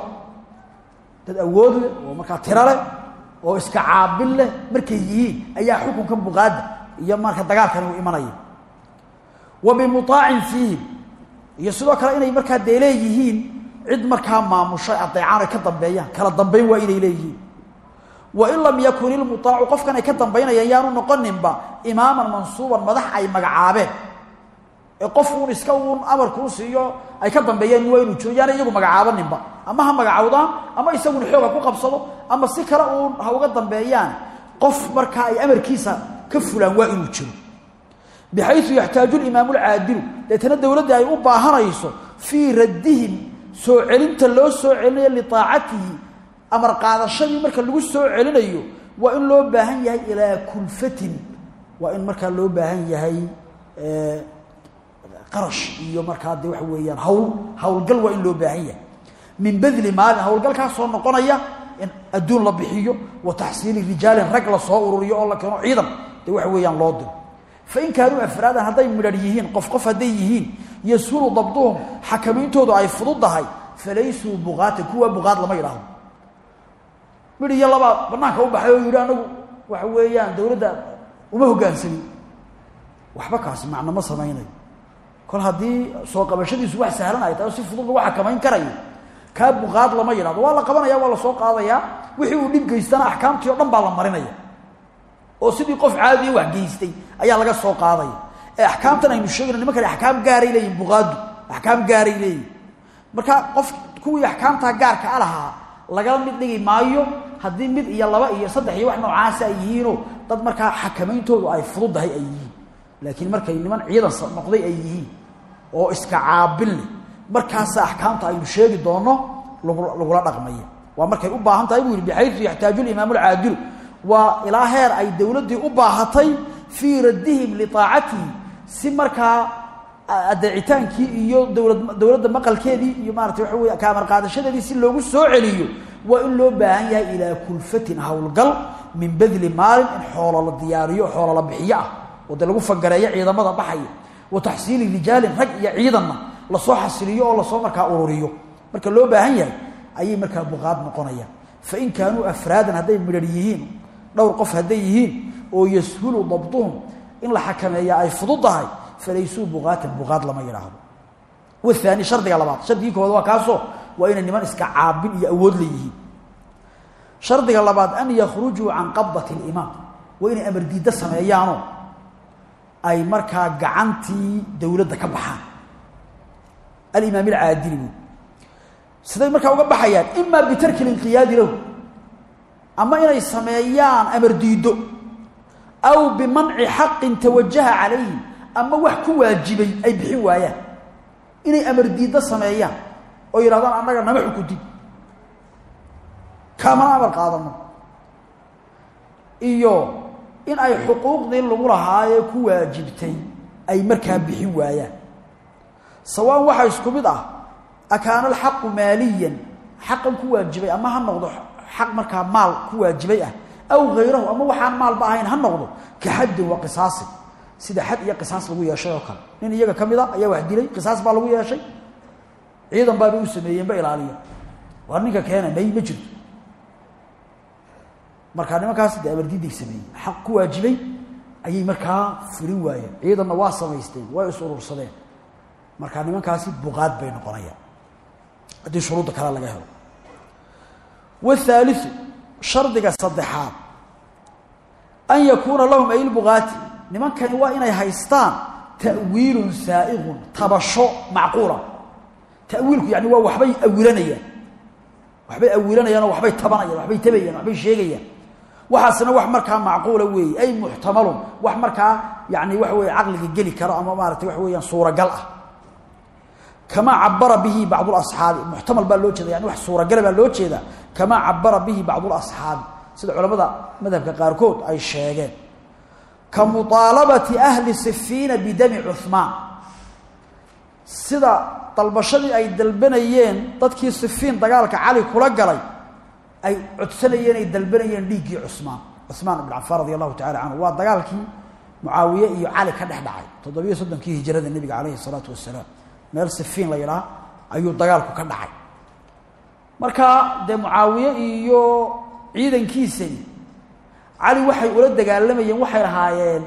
Dad awood oo markaa tiro leh oo iska caabil leh markay yihiin ayaa xukunka buqaada iyo marka dagaalkani uu imanaya wa bimuaacin fiihim iyo sidoo kale inay markaa dee leeyihiin cid markaa maamusho adeecaan ay ka dambeeyaan kala dambayn waa inay leeyihiin. Wain lam yakun ilmuaacu qofkan ay ka dambaynayaan yaanu noqoninba imaaman mansuuban madax ay magacaabeen ee qof uun iska uun amarkuu siiyo ay ka dambeeyeen waa inuu jiro yaana iyagu magacaabaninba. Ama ha magacawdaan ama isaguna xoog ku qabsado ama si kale uun ha uga dambeeyaan qof markaa ay amarkiisa ka fulaan waa inuu jiro. Bixayu yaxtaaju imaamu lcaadilu deetana dowladda ay u baahanayso fii raddihim soo celinta loo soo celinayo liaacatihi amar qaadashadii marka lagu soo celinayo waa in loo baahan yahay ilaa kulfatin waa in markaa loo baahan yahay qarash iyo markaa de waxa weeyaan hawl hawlgal waa in loo baahan yahay. Min badli maalin hawlgalkaasoo noqonaya in adduun la bixiyo wa taxsiili rijaalin rag la soo ururiyo oo la keeno ciidan dee waxa weeyaan loo diro. Fain kaanuu afraadan hadday midhan yihiin qof qof hadday yihiin yashulu dabduhum xakamayntoodu ay fududahay falaysuu buqaatan kuwa buqaad lama yidhaahdo. Midh iyo labaa banaanka u baxay oo yidhi anagu waxa weeyaan dowladda uma hogaansamin waxba kaasi macno ma samaynayo kol haddii soo qabashadiisu wax sahlan ay tahay si fudud lagu xakamayn karayo kaa buqaad lama yidhahdo waa la qabanaya waa la soo qaadayaa wixii uu dhib geystana axkaamtii dhan baa la marinaya. Oo sidii qof caadiya wax geystay ayaa laga soo qaadaya. Ee axkaamtan aynu sheegayno nimankani axkaam gaaray leeyihiin buqaadu axkaam gaaray leeyihiin marka qof kuwii axkaamtaa gaarka a lahaa lagala mid dhigi maayo haddii mid iyo laba iyo saddex iyo wax noocaasa ay yihiinoo dad markaa xakamayntoodu ay fududdahay ay yihiin. Laakiin markay niman ciidan noqday ay yihiin oo iska caabil leh. Markaasa axkaamta aynu sheegi doonno lagula dhaqmaya. Waa markay u baahan tahay buu yihi bixayu yaxtaaju imaamu lcaadilu waa ilaa heer ay dowladdii u baahatay fii raddihim liaacatihi si markaa adeecitaankii iyo dowlad dowladda maqalkeedii iyo maarata waxa wey kaamar qaadashadeedii si loogu soo celiyo waa in loo baahan yahay ilaa kulfatin howlgal min badli maalin in xoolo la diyaariyo xoolo la bixiyo ah oo dee lagu fangareeyo ciidamada baxaya wa taxsiili rijaalin rag iyo ciidanna la soo xasiliyo oo la soo markaa ururiyo marka loo baahan yahay ayay markaa buqaad noqonayaan fain kaanuu afraadan hadday midhan yihiin dhowr qof hadday yihiin oo yashulu dabduhum in la xakameeya ay fududdahay falaysuu buqaatan buqaad lama yidhaahdo waani shardiga labaad shardigii koowaad waa kaasoo waa inay niman iska caabil iyo awood leeyihiin shardiga labaad an yakhrujuu can qabdati limaam waa inay amar diiddo sameeyaanoo ay markaa gacantii dowladda ka baxaan. Alimaam alcaadili bu siday markaa uga baxayaan ima bitarki linqiyaadi lahu ama inay sameeyaan amar diiddo aw bimanci xaqin tawajaha calayhi ama wax ku waajibay ay bixin waayaan. Inay amar diiddo sameeyaan oo yidhahdaan annaga nama xukuntid kaamana amar qaadano? Iyo in ay xuquuqdii lagu lahaayee ku waajibtay ay markaa bixin waayaan. Sawaan waxaa isku mid ah akaana alxaqu maaliyan xaqan ku waajibay ama ha noqdo xaq markaa maal ku waajibay ah aw hayrahu ama waxaan maalba ahayn ha noqdo ka xaddin wa qisaasin sida xad iyo qisaas lagu yeeshay oo kale. Nin iyaga ka mid ayaa wax dilay qisaas baa lagu yeeshay. Ciidan baabay u sameeyeenba ilaaliya. Waa ninka keena may ma jirto markaa nimankaas dee amardiiday sameeyey xaq ku waajibay ayay markaa fulin waayeen. Ciidanna waa samaysteen way is urursadeen. Markaa nimankaasi buqaad bay noqonayaan. Haddii shuruudda kale laga helo. Wthaaliu shardiga saddexaad. An yakuuna lahum ay lbuqaati nimankani waa inay haystaan? Ta'wiilun saa'iqun tabasho macquula. Ta'wiilku yani waa waxbay awilanayaan waxbay awilanayaan oo waxbay tabanayaan waxbay tabayaan waxbay sheegayaan waxaasna wax markaa macquula weeye ay muxtamalun wax markaa yani waxa weye caqliga geli karo ama maarata waxa weeyaan suuragal ah. Kamaa cabara bihi bacdu asxaabi muxtamal baa loo jeeda yani wax suuragala baa loo jeedaa kamaa cabara bihi bacdu asxaabi sida culamada madhabka qaarkood ay sheegeen. Ka muaalabati ahli sifiina bidami cuhmaan sida dalbashadii ay dalbanayeen dadkii sifiin dagaalka cali kula galay ay codsanayeen ay dalbanayeen dhiiggii cusmaan. Cuhmaan ibn cafaan radi allahu tacala waa dagaalkii mucaawiye iyo cali ka dhex dhacay. Toddobiyo hijrada nebiga caleyhi salaatu wasalaam meel sifiin la yidhaha ayuu dagaalku ka dhacay. Marka dee mucaawiye iyo ciidankiisani cali waxay ula dagaalamayeen waxay lahaayeen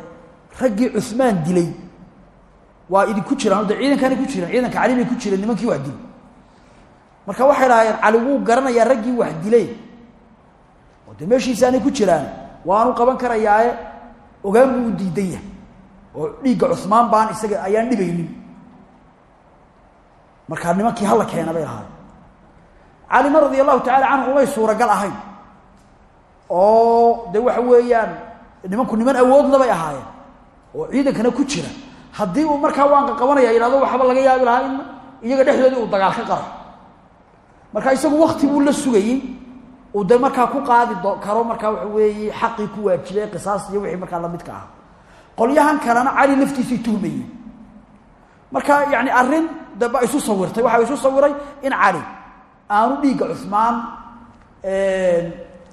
raggii cuhmaan dilay. Waa idinku jiraan de ciidankaanay ku jiraan ciidanka cali ku jireen nimankii wax dilay. Marka waxay lahaayeen cali wuu garanayaa raggii wax dilay oo dee meeshiisaanay ku jiraan waanu qaban karayaaye. Ogaan buu u diidan yahay oo dhiigga cuhmaan baan isaga ayaan dhibaynin. Markaa nimankii hala keena bay lahaayeen calina radi allahu tacala canhu umay suuragal ahayn oo de waxa weeyaan nimanku niman awoodla bay ahaayeen oo ciidankana ku jira. Haddii uu markaa waanqa qabanaya yidhahdo waxba laga yaabi lahaa in iyaga dhexdoodii uu dagaal ka qaro. Marka isagu wakti buu la sugayey uu ku qaadi karo markaa waxa weeye xaqii ku waajibay qisaas iyo wixii markaa lamidka ah qolyahan kalena cali laftiisay tuhmayeen marka yani arrin deba isu sawirtay waxaa isu sawiray in cali aanu dhiigga cuhmaan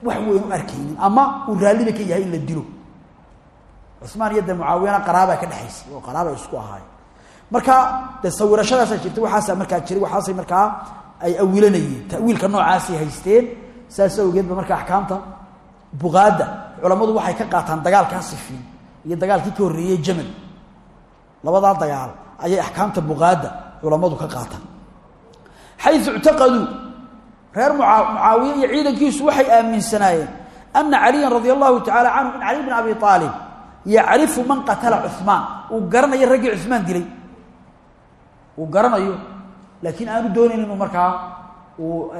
wax weyn arkaynin ama uu raalliba ka yahay in la dilo. Cuhmaan iyo mucaawiyana qaraabaa ka dhexaysay oo qaraaba isku ahaay marka de sawirashadaasaa jirtay waxaasaa markaa jiray waxaasay markaa ay awilanayeen ta'wiilka noocaasay haysteen saas awgeed ba marka axkaamta buqaadda culammadu waxay ka qaataan dagaalkaa sifiin iyo dagaalkii ka horreeyey jamal. Labadaa dagaal ayay axkaamta buqaadda culammadu ka qaataan. Xayu ictaqaduu reer mucaawiye iyo ciidankiisu waxay aaminsanaayeen ana caliyan radia allahu tacala canhu in cali bn abi aalib yacrifu man qatala cuhmaan uu garanayo raggii cuhmaan dilay. Uu garanayo laakiin aanu doonayn inuu markaa uu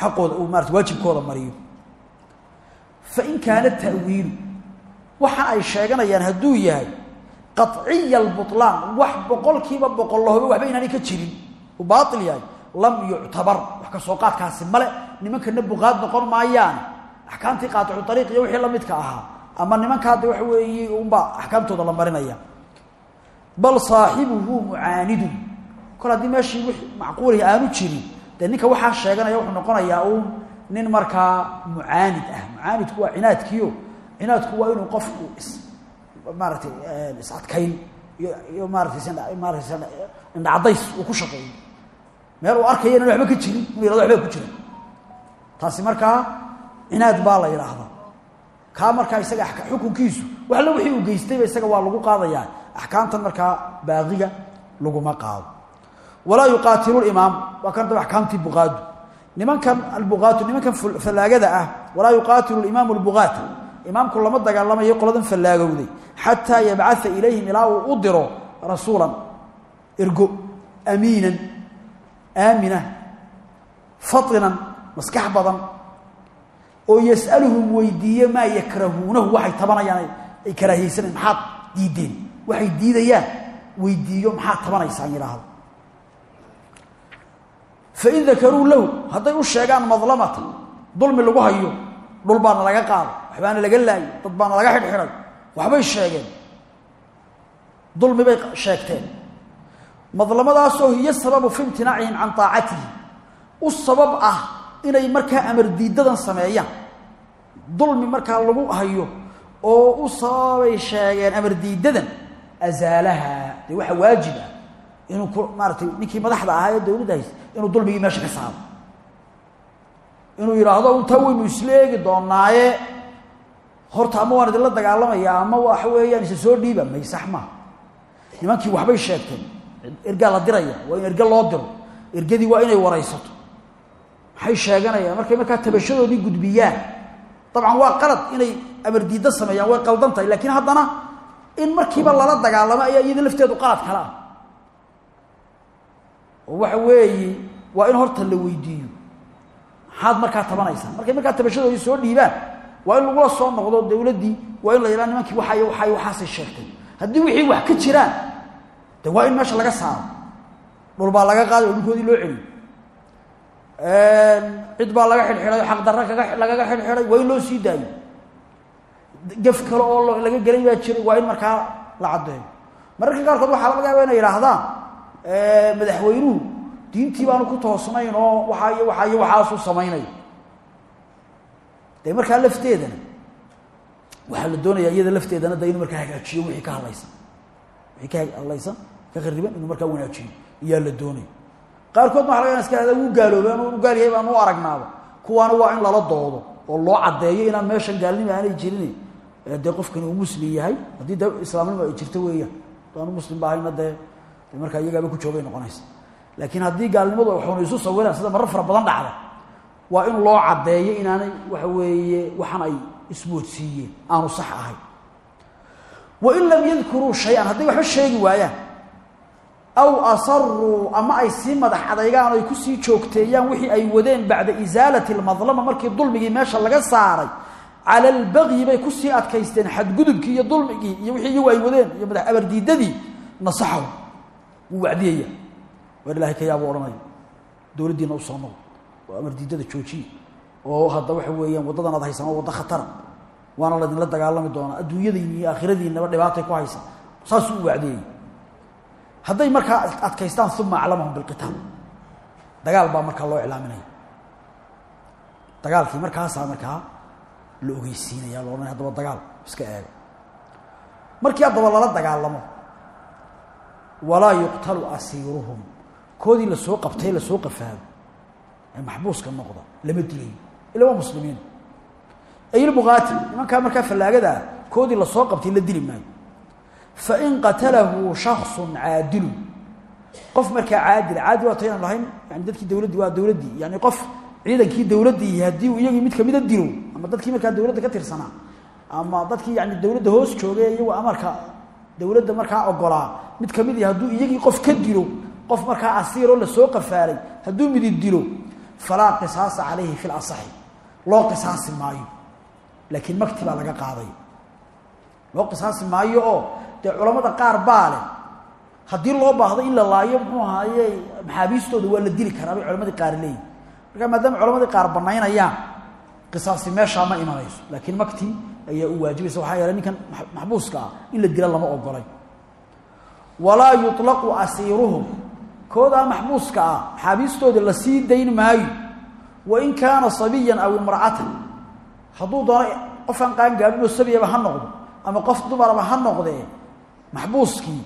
xaqooda uu maarata waajibkooda mariyo. Fain kaana ta'wiilu waxa ay sheeganayaan hadduu yahay qaciya albuطlaan wax boqolkiiba boqol lahoba waxba inaanay ka jirin uu baail yahay lam yuctabar wax ka soo qaadkaasi male nimankana buqaad noqon maayaan axkaamtii qaaticu ariiq iyo wixii lamidka ahaa ama nimankaa de waxa weeye unbaa axkaamtooda la marinaya. Bal saaxibuhu mucaanidun kol haddii meeshii w macquulihi aanu jirin dee ninka waxaa sheeganaya wuxuu noqonayaa uun nin markaa mucaanid ah. Mucaanidku waa cinaadkiio cinaadku waa inuu qofku is maaratay is-adkayn iyo maaratay maarata indhacadays uu ku shaqeeyo meel uu arkaya inan waxba ka jirin inu yihahdo waxba ku jira taasi markaa cinaad baa la yidhaahdaa kaa markaa isaga xukunkiisu waxla wixii uu geystayba isaga waa lagu qaadayaa. Axkaamtan markaa baaqiga laguma qaado walaa yuqaatilu limaam waa kan axkaamtii buqaadu nimankan albuqaatu nimankan fallaagada ah walaa yuqaatilu imaamu lbuqaat imaamku lama dagaalamayo qoladan fallaagowday. Xataa yabcaa ilayhim ilaa uu u diro rasuulan. Ergo amiinan aamina fatinan maskax badan. Oo yas'aluhum weydiiye maa yakrahuunahu waxay tabanayaan ay karaahiyeysaneen maxaad diideen? Waxay diidayaan? Weydiiyo maxaad tabanaysaan yidhaahdo fain dakaruu lahu hadday u sheegaan madlamata dulmi lagu hayo dhul baana laga qaado waxbaana laga laayo dad baana laga xidhxidhay waxbay sheegeen dulmi bay sheegteen madlamadaasoo hiyo sababu fi imtinaacihim can aacatihi u sabab ah inay markaa amar diidadan sameeyaan dulmi markaa lagu hayo oo u sababay sheegeen amar diidadan azaalaha dee waxaa waajib ah inuu ku maaratay ninkii madaxda ahaa ee dowladda hays inuu dulmigii meesha ka saaro. Inuu yidhaahdo untaa waynu isla eegi doonaaye horta ama waan idinla dagaalamayaa ama waxa weeyaan isa soo dhiiba may sax maaha nimankii waxbay sheegteen ergaa la diraya waa in erge loo diro. Ergadii waa inay waraysato. Maxay sheeganayaan markay markaa tabashadoodii gudbiyaan dabcan waa qalad inay amar diidda sameeyaan way qaldan tahay laakiin haddana in markiiba lala dagaalamo ayaa iyada lafteedu qalad kale ah oo waxa weeye waa in horta la weydiiyo. Maxaad markaa tabanaysaan? Markay markaa tabashadoodii soo dhiibaan waa in lagula soo noqdo dawladdii waa in la yidhaha nimankii waxay waxay waxaasay sheegtay. Haddii wixii wax ka jiraan de waa in meesha laga saaro. Dhul baa laga qaaday oo dhulkoodii loo celiyo cid baa laga xidhxidhay o xaqdarra kaga lagaga xidhxidhay waa in loo sii daayo. Gaf kale oo laga gelay baa jiray waa in markaa la caddeeyo. Mararka qaarkood waxaa laga yaaba inay yidhaahdaan madaxweynuhu diintii baanu ku toosnayn oo iyo waxaa iyo waxaasuu samaynayo dee markaa lafteedana waxaa la doonayaa iyada lafteedana de markaa hagaajiyo wixii ka hadlaysan. Wixii ka hadlaysan ka khariban inuu markaa wanaajiyo iyaa la doonaya. Qaarkoodna waxa laga iska hada wuu gaaloobay anu gaal yahay baan u aragnaaba. Kuwaana waa in lala doodo oo loo caddeeyo inaan meeshan gaalnima aanay jirin. Dee qofkani uu muslim yahay haddii de islaamnimo ay jirto weeyaan daanu muslim ba dee markaa iyagaaba ku joogay noqonaysa. Laakiin haddii gaalnimadu waxuna isu sawiraan sida marar fara badan dhacda waa in loo caddeeyo inaanay waxa weeye waxan ay ismoodsiiyeen aanu sax ahayn wain lam yadkuruu shay-an hadday waxba sheegi waayaan aw asaruu ama ay sii madax adaygaan ay ku sii joogteeyaan wixii ay wadeen bacda isaalati almadlama markii dulmigii meesha laga saaray cala albagyi bay ku sii adkaysteen xadgudubkii iyo dulmigii iyo wixii ay wadeen iyo madax abardiidadii nasaxahu wuu wacdiyaya. Waar ka yaabuu odhanaya dowladdiina u soo noqo oo amardiidada joojiye oo hadda waxa weeyaan waddadan aad haysaan waa waddo khatara. Waana laydinla dagaalami doonaa. Adduunyadiini iyo aakhiradiinaba dhibaatay ku haysa saasuu u wacdiyaya hadday markaa adkaystaan uma aclamahum bilqitaal dagaal baa markaa loo iclaaminaya. Dagaalkii markaasaa markaa la ogeysiinaya lo odhanaya dagaal iska eego. Markii haddaba lala dagaalamo walaa yuqtalu asiiruhum. Koodii la soo qabtay la soo qafaado. Ee maxbuuska noqda lama dilayo ila waa muslimiin. Ayilbukaati nimankaa markaa fallaagadaa koodii la soo qabtay la dili maayo. Fain qatalahu shaksu caadilu. Qof markaa caadil caadil waa taynan lahayn yani dadkii dowladdii waa dowladdii yani qof ciidankii dowladdii haddii uu iyagii mid kamida dilo ama dadkii markaa dowladda ka tirsanaa ama dadkii yani dowladda hoos joogay iyagu amarka dowladda markaa ogolaa mid ka mid i hadduu iyagii qof ka dilo qof markaa asiiroo la soo qafaalay hadduu midi dilo falaa qisaasa calayhi fi lasaxi loo qisaasi maayo. Laakiin makti baa laga qaaday. Loo qisaasi maayo oo dee culamada qaar baa leh. Haddii loo baahdo in la laayo muxuu ahaaye maxaabiistooda waa la dili karaa bay culamadii qaar leeyihiin markaa maadaama culammadii qaar banaynayaan qisaasi meeshaa ma imanayso. Laakiin makti ayaa u waajibaysa waxaa yeelay ninkan maxbuuska ah in la dila lama ogolay walaa yuطlaqu asiiruhum. Koodaa maxbuuska ah maxaabiistooda la sii dayn maayo. Wain kaana sabiyan aw imra'atan. Hadduu doono qofaan qaan gaadhinoo sabiyaba ha noqdo ama qof dumaraba ha noqdee maxbuuskii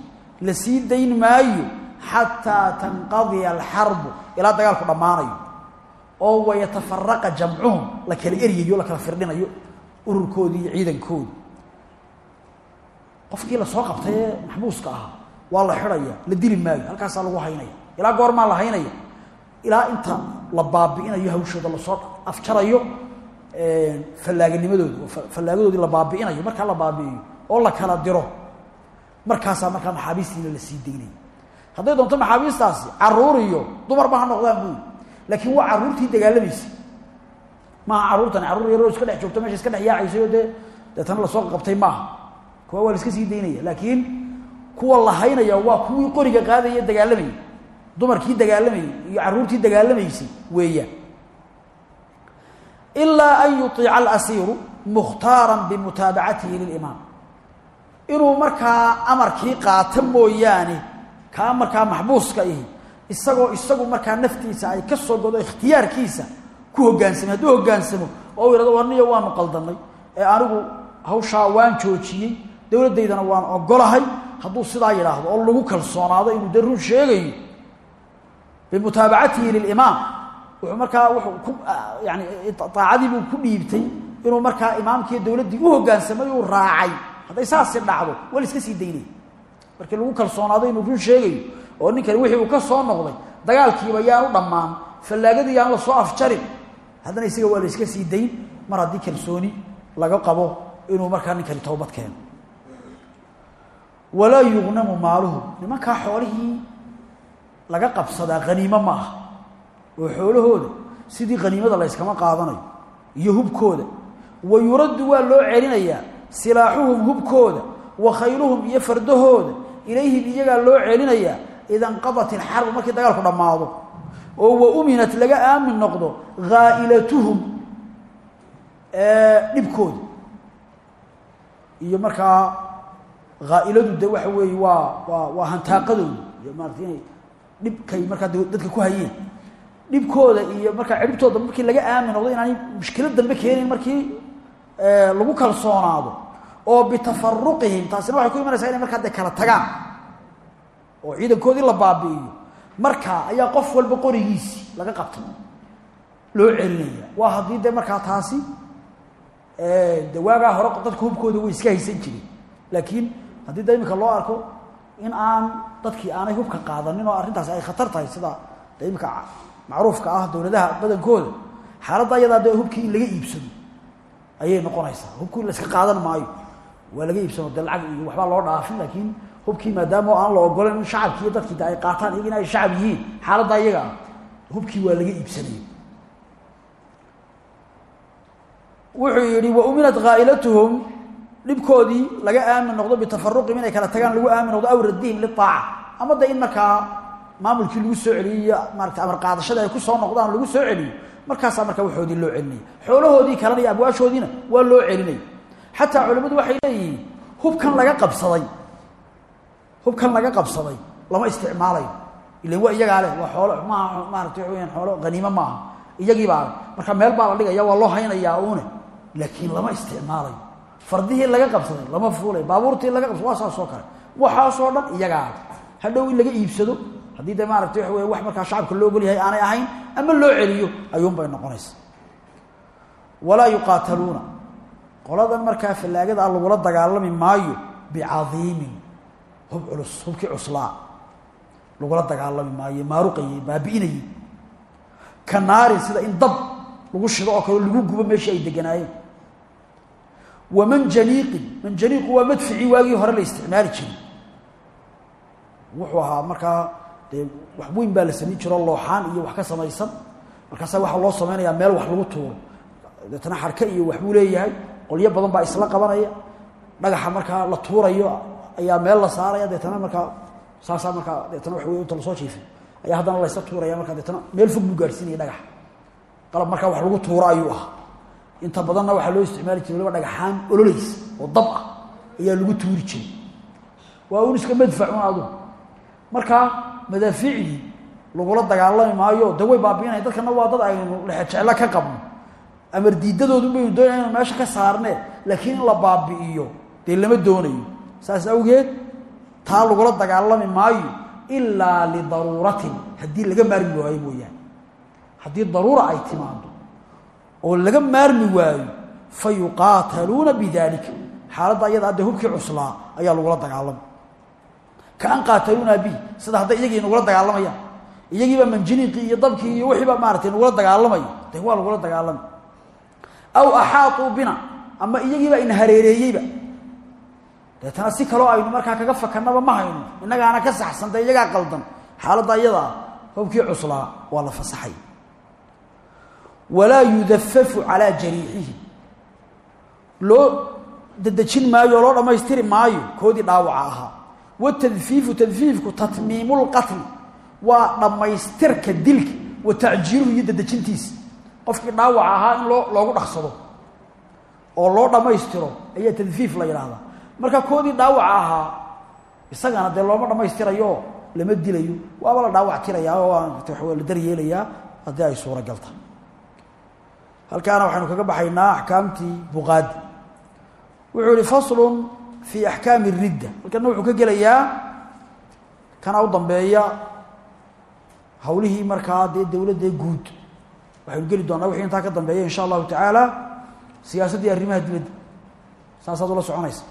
la sii dayn maayo xataa tanqadiya alxarbu ilaa dagaalku dhammaanayo. Oo wayatafaraqa jamcuhum la kala eryayo la kala firdhinayo ururkoodii iyo ciidankoodii. Qofkii la soo qabtay ee maxbuuska ahaa waa la xidhaya la dili maayo halkaasaa lagu haynaya. Ilaa goormaa la haynaya. Ilaa inta la baabi'inayo hawshooda la soo afjarayo fallaaganimadooda oo fallaagadoodii la baabi'inayo markaa la baabi'iyo oo la kala diro markaasaa markaa maxaabiistiina la sii daynaya hadday doonto maxaabiistaasi carruur iyo dumarba ha noqdaan buuli laakiin waa carruurtii dagaalamaysa maaha carruurtani carruur yaroo iska dhex joogto meesha iska dhex yaacaysa oo dee deetana la soo qabtay maaha. Kuwa waa la iska sii daynaya laakiin kuwa la haynaya waa kuwii qoriga qaadaya dagaalamayay dumarkii dagaalamayay iyo carruurtii dagaalamaysay weeyaan. Ilaa an yuiica alasiiru mukhtaaran bimutaabacatihi lilimaam inuu markaa amarkii qaato mooyaane kaa markaa maxbuuska ihi isagoo isagu markaa naftiisa ay ka soo godo ikhtiyaarkiisa ku hoggaansamay hadduu hoggaansamo oo u warniyo waanu qaldanay ee anigu hawshaa waan joojiyey dowladdaydana waan ogolahay hadduu sidaa yidhaahdo oo lagu kalsoonaado inuu dee run sheegayo. Bimutaabacatihi lilimaam. Wuxuu markaa wuxuu ku yani aacadii buu ku dhiibtay inuu markaa imaamkii dowladdii u hoggaansamay uu raacay. Hadday saasi dhacdo waa la iska sii daynay. Markii lagu kalsoonaado inuu run sheegayo oo ninkani wixii uu ka soo noqday dagaalkiiba yaan u dhammaan fallaagadii yaan la soo afjarin haddana isaga waa la iska sii dayn mar haddii kalsooni laga qabo inuu markaa ninkani towbad keeno. Walaa yugnamu maaluhu. Nimankaa xoolihii laga qabsadaa haniimo ma aha. Oo xoolahooda sidii haniimada layskama qaadanayo iyo hubkooda. Wa yuraddu waa loo celinayaa silaaxuhum hubkooda wa khayluhum iyo fardahooda. Ilayhim iyagaa loo celinayaa ida nqadat ilxarbu markii dagaalku dhammaado oo wa uminat laga aamin noqdo haa'ilatuhum dhibkooda. Iyo markaa haailadu de waxa weeye waa waa waa hantaaqadooda iyo maarata inay dhibkay markaa dadka ku hayeen. Dhibkooda iyo markaa ciribtooda markii laga aamin noqdo inaanay mushkilad dambe keenayn markii lagu kalsoonaado oo bitafaruqihim taasina waxay ku imanaysaa inay markaa de kala tagaan. Oo ciidankoodii la baabi'iyo markaa ayaa qof walba qorigiisi laga qabta loo celinaya. Waa haddii de markaa taasi de waagaa hore dadka hubkooda way iska haysan jireen. Laakiin haddii da imika loo arko in aan dadkii aanay hubka qaadanin oo arrintaasi ay khatar tahay sida de imika macruufka ah dowladaha badankooda xaaladda ayadaa de hubkii in laga iibsado ayay noqonaysaa. Hubkii la iska qaadan maayo waa laga iibsano de lacag iyo waxbaa loo dhaafin laakiin hubkii maadaama aan la ogolan in shacabkii iyo dadkii ay qaataan iyagina ay shacab yihiin xaaladda iyaga ah waa laga iibsanaya wuxuu yidhi wa uminat haa'ilatuhum dhibkoodii laga aamin noqdo bitafaruqihim inay kala tagaan lagu aamin noqdo aw raddihim liaaca in markaa maamulkii lagu soo celiyo iyo amar qaadashada ay ku soo noqdaan lagu soo celiyo markaasaa markaa waxoodii loo celinaya xoolahoodii kalena iyo abwaashoodiina waa loo celinaya xataa culimmadu waxay leeyihiin hubkan laga qabsaday hubkan laga qabsaday lama isticmaalayo ilan waa iyagaa leh waa xoolo maaha maarata waxa weyaan xoolo haniimo maaha iyagiibaa leh marka meel baa la dhigaya waa loo haynayaa uune laakiin lama isticmaalayo fardihii laga qabsaday lama fuulay. Baabuurtii laga qabsaday waa saasoo kale. Waxaasoo dhan iyagaa hadhow in laga iibsado haddii de maarata waxa wey wax markaa shacabka loo ogol yahay aanay ahayn ama loo celiyo ayuunbay noqonaysa. Walaa yuqaataluuna. Qoladan markaa fallaagada lagula dagaalami maayo bicadiimin hub culus hubkii cuslaa. Lagula dagaalami maayo maaruqayey baabi'inayey ka naarin sida in dab lagu shido oo kale lagu gubo meeshii ay deganaayeen. Wa manjaniiqin manjaniiqu waa madficii waagii hore la isticmaali jiray. Wuxuu ahaa markaa dee wax weyn baa la samayn jiro looxaan iyo wax ka samaysan. Markaasaa waxaa loo samaynayaa meel wax lagu tuuro. Deetana xarka iyo waxbuu leeyahay qolyo badan baa isla qabanaya. Dhagaxa markaa la tuurayo ayaa meel la saaraya deetana markaa saasaa markaa deetana wax wey inta la soo jiifay. Ayaa haddana laysa tuuraya markaa deetana meel fog buu gaarsiinaya dhagaxa qalab markaa wax lagu tuuro ayuu ahaa. Inta badanna waxaa loo isticmaali jiray waliba dhagaxaan ololeysa oo dab ah ayaa lagu tuuri jiray. Waa un iska madfacun adu markaa madaaficdii lagula dagaalami maayo de way dadkana waa dad aynu lexejeclo ka qabno. Amar diidadoodu baynu doonaya meesha ka saarnee laakiin in la baabi'iyo dee lama doonayo saas awgeed taa lagula dagaalami maayo ilaa lidaruuratin. Haddii laga maarmi waayo mooyaane. Haddii daruura ay timaado oo laga maarmi waayo fa yuqaataluuna bidalika xaaladda ayadaa dee hubkii cuslaa ayaa lagula dagaalami. Kaan qaataluuna bi sida hadday iyagii nagula dagaalamayaan iyagiiba manjiniiqii iyo dabkii iyo wixiiba maaratay nagula dagaalamaya. De waa lagula dagaalamay aw axaatuu bina. Ama iyagiiba ina hareereeyeyba deetana si kaloo aynu markaa kaga fakanaba ma hayno. Innagaana ka saxsan dee iyagaa qaldan. Xaaladda iyadaa hubkii cuslaa waa la fasaxay. Walaa yudafafu calaa jariixihi. Loo dedejin maayo oo loo dhammaystiri maayo koodii dhaawaca ahaa. Watadfiifu tadfiifku tatmiimu lqatli waa dhammaystirka dilka wa tacjiiruhu iyo dedejintiisa. Qofkii dhaawaca ahaa in loo loogu dhaqsado. Oo loo dhammaystiro ayaa tadfiif la yidhaahdaa marka koodii dhaawaca ahaa isagana dee looma dhammaystirayo lama dilayo. Waaba la dhaawac tirayaa oo la daryeelayaa haddii ay suuragal tahay halkaana waxaynu kaga baxaynaa axkaamtii buqaadi wuxuu yihi faslun fii axkaami ridda. Halkana wuxuu ka gelayaa kana u dambeeya hawlihii markaa dee dowladda guud. Waxaynu geli doonaa wixii intaa ka dambeeya insha allahu tacaala siyaasaddii arrimaha dibadda. Saasaad ula soconaysa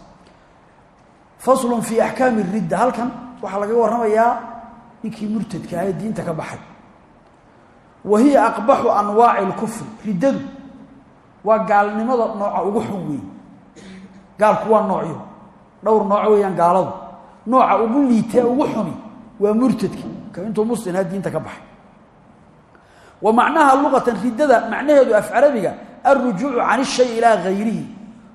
faslun fii axkaami ridda. Halkan waxaa lagaga warramayaa ninkii murtadka ah diinta ka baxay. Wa hiya aqbaxu anwaaci اlkufri riddadu waa gaalnimada nooca ugu xun weey gaalku waa noocyo dhowr nooc weeyaan gaaladu. Nooca ugu liitee ugu xuni waa murtadka. Ka intuu muslimha diinta ka baxay. Wa macnaha luqatan riddada macnaheedu af carabiga alrujuucu can ishay ilaa hayrihi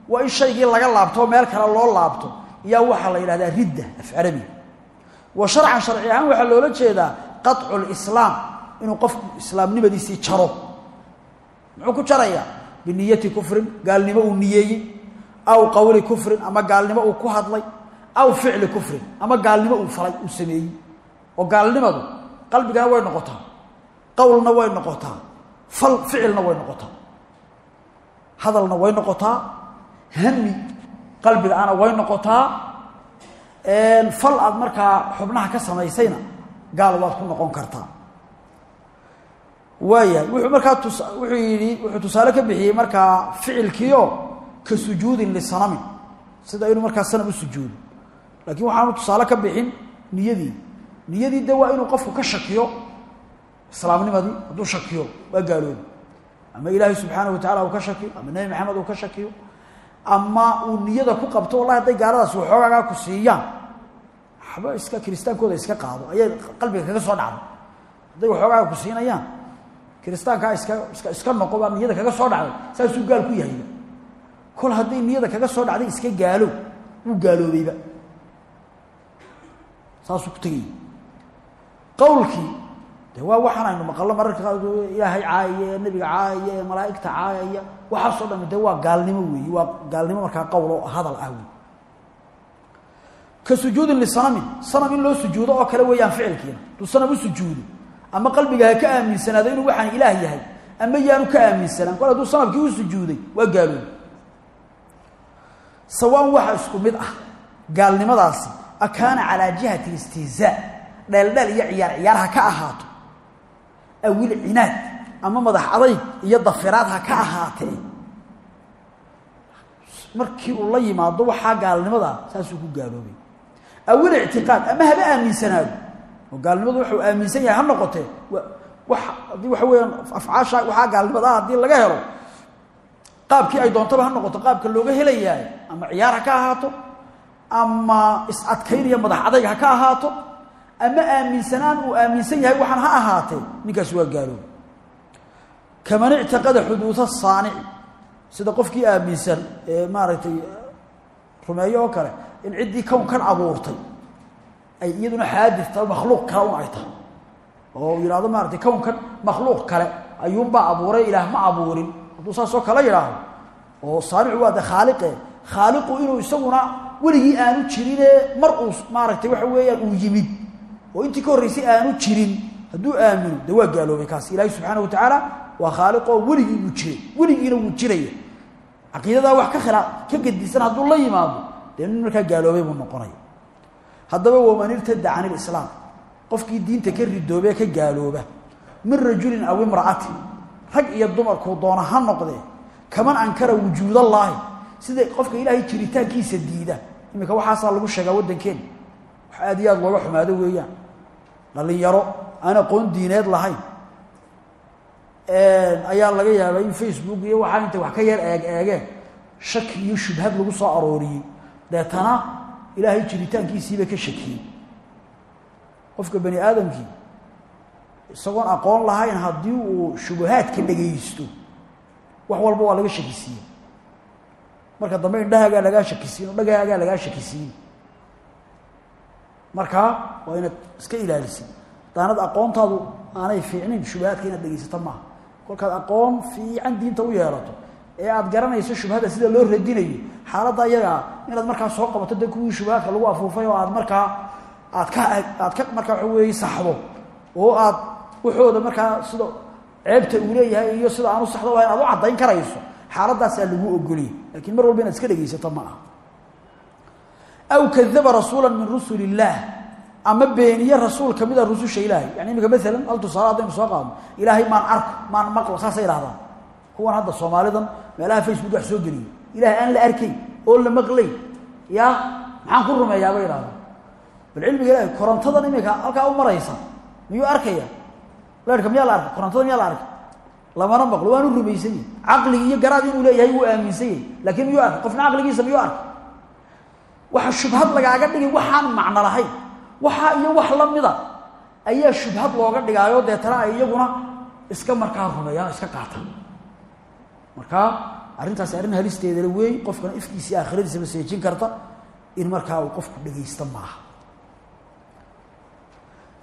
waa in shaygii laga laabto meel kale loo laabto yaa waxaa la yidhahdaa ridda af carabiga wa sharcan sharci ahaan waxaa loola jeedaa qaطcu lislaam inuu qofku islaamnimadiisii jaro. Muxuu ku jarayaa? Biniyati kufrin gaalnimo uu niyeeyey aw qowli kufrin ama gaalnimo uu ku hadlay aw ficli kufrin ama gaalnimo uu falay uu sameeyey. Oo gaalnimadu qalbigana way noqotaa qowlna way noqotaa fal ficilna way noqotaa hadalna way noqotaa hami qalbiga ana way noqotaa fal aad markaa xubnaha ka samaysayna gaal waad ku noqon kartaa. Waayahay wuxuu markaa wuxuu yidhi wuxuu tusaale ka bixiyey markaa ficilkiio ka sujuudin lisanamin sida inuu markaa sanam u sujuudo. Laakiin waxaanu tusaale ka bixin niyadii niyadii de inuu qofku ka shakiyo islaamnimadii hadduu shakiyo waa gaaloobi. Ama ilaahay subxaana wa tacala uu ka shakiyo ama nebi maxamed uu ka shakiyo ama uu niyada ku qabto wallahi hadday gaaladaas waxoogaagaa ku siiyaan waxba iska kiristaankooda iska qaado. Ayay qalbiga kaga soo dhacday hadday waxoogaaga ku siinayaan kiristaankaa iska iska iska noqo baa niyada kaga soo dhacday. Saasuu gaal ku yahayba kol hadday niyada kaga soo dhacday iska gaalo wuu gaaloobayba saasuu ku tegayay qowlkii de waa waxaan aynu maqallo ilaahay caayaya nebiga caayaya malaa'igta caayaya waxaasoo dham de waa gaalnimo weeye waa gaalnimo markaa qowl hadal ah wey ka sujuudin lisanamin sanam in loo sujuudo oo kale weeyaan ficilkiina. Hadduu sanam u sujuudo ama qalbiga ka aaminsanaado inuu waxaan ilaah yahay ama yaanu ka aaminsanaan kol hadduu sanamkii u sujuuday waa gaaloobi. Sawaan waxa isku mid ah gaalnimadaasi akaana calaa jihati istihzaa dheeldheel iyo ciyaar ciyaar ha ka ahaato awil cinaad ama madax adayg iyo dafiraad ha ka ahaatee. Markii uu la yimaado waxaa gaalnimada saasuu ku gaaloobay. Awil ictiqaad ama haba aaminsanaado. Oo gaalnimadu wuxuu aaminsan yahay ha noqotee. Haddii waxa weeyaan afcaasha waxaa gaalnimada ah haddii laga helo. Qaabkii ay doontaba ha noqoto qaabka looga helayaay ama ciyaar ha ka ahaato. Ama is-adkayn iyo madax adayg ha ka ahaato. Ama aaminsanaan uu aaminsan yahay waxaan ha ahaatee. Ninkaasi waa gaalooba kaman ictiqada xuduuda saanici sida qofkii aaminsan ee maaragtay rumeeyo oo kale in ciddii kownkan abuurtay ay iyaduna xaadita makhluuq kale un ay tahay oo yidhahdo maaratay kownkan makhluuq kale ayuunbaa abuuray ilaah ma abuurin hadduu saasoo kale yidhaahdo oo saanicu waa de khaaliqe khaaliqu inuu isaguna weligii aanu jirinee mar uu maaragtay waxa weeyaan uu yimid oo intii ka horreysay aanu jirin hadduu aamino de waa gaaloobay kaas ilaahi subxaana wa tacaala waa khaaliqoo weligii uu jiray weligiina wuu jiraya caqiidadaa wax ka khilaa ka gedisan hadduu la yimaado dee nin markaa gaaloobay buu noqonaya haddaba waman irtada can qofkii diinta ka ridoobee ka gaalooba. Min rajulin aw imra'atin rag iyo dumarkuu doona ha noqdee kaman ankara wujuudallaahi sida qofka ilaahay jiritaankiisa diida. Iminka waxaasaa lagu sheegaa waddankeena. Wax aad iyo aad looga xumaado weeyaan. Dhallinyaro aan aqoon diineed lahayn ayaa laga yaabaa in facebook iyo waxaa intay wax ka yar eeg eegeen shaki iyo shubhad lagu soo arooriyey. Deetana ilaahay jiritaankiisiiba ka shakiyey. Qofka bani aadamkii isagoon aqoon lahayn haddii uu shubahaadka dhegaysto wax walba waa laga shakisiiye marka dambe indhahaagaa lagaa shakisiin dhagahaagaa lagaa shakisiin. Markaa waa inaad iska ilaalisid. Hadaanad aqoontaadu aanay fiicnin shubahaadka inaad dhegaysato maaha kolkaad aqoon fiican diinta u yeelato ee aad garanayso shubhada sida loo radinayo xaaladda iyagaa inaad markaa soo qabato de kuwii shubahaadka lagu afuufay oo aad markaa aad ka aad ka markaa waxa weeye saxdo oo aad waxooda markaa sida ceebta uu leeyahay iyo sida aan u saxdo lahayn aad u caddayn karayso xaaladaasaa lagu ogoliyay lakiin mar walba inaad iska dhegaysato ma aha. Aw kadaba rasuula min rusul illaah ama beeniye rasuul ka mida rususha ilaahay. Yani imika maalan hal tusaale haddaynu soo qaadno ilaahay maan arko maan maqlo saasay idhahdaan kuwan hadda soomaalidan meelaha facebook wax soo geliyo. Ilahay aan la arkayn oo la maqlayn ya maxaan ku rumeeyaa bay bal cilmiga ilahay korontadan imika halkaa u maraysa miyuu arkaya? Leerhka miyaa la arkay? Korontada miyaa la arkay? Lamana maqlo waanu rumaysan yahi caqligi iyo garaad inuu leeyahay wuu aaminsan yahay. Laakiin miyuu arkay? Qofna caqligiisa miyuu arkay? Waxa shubhad lagaaga dhigay waxaan macno lahayn waxaa iyo wax lamida ayaa shubhad looga dhigaayo deetana ay iyaguna iska markaa rumeeyaan iska qaataan markaa arrintaasi arrin halisteedala weey qofkana ifkiisi aakhiradiisaba seejin karta in markaa uu qofku dhegaysta maaha.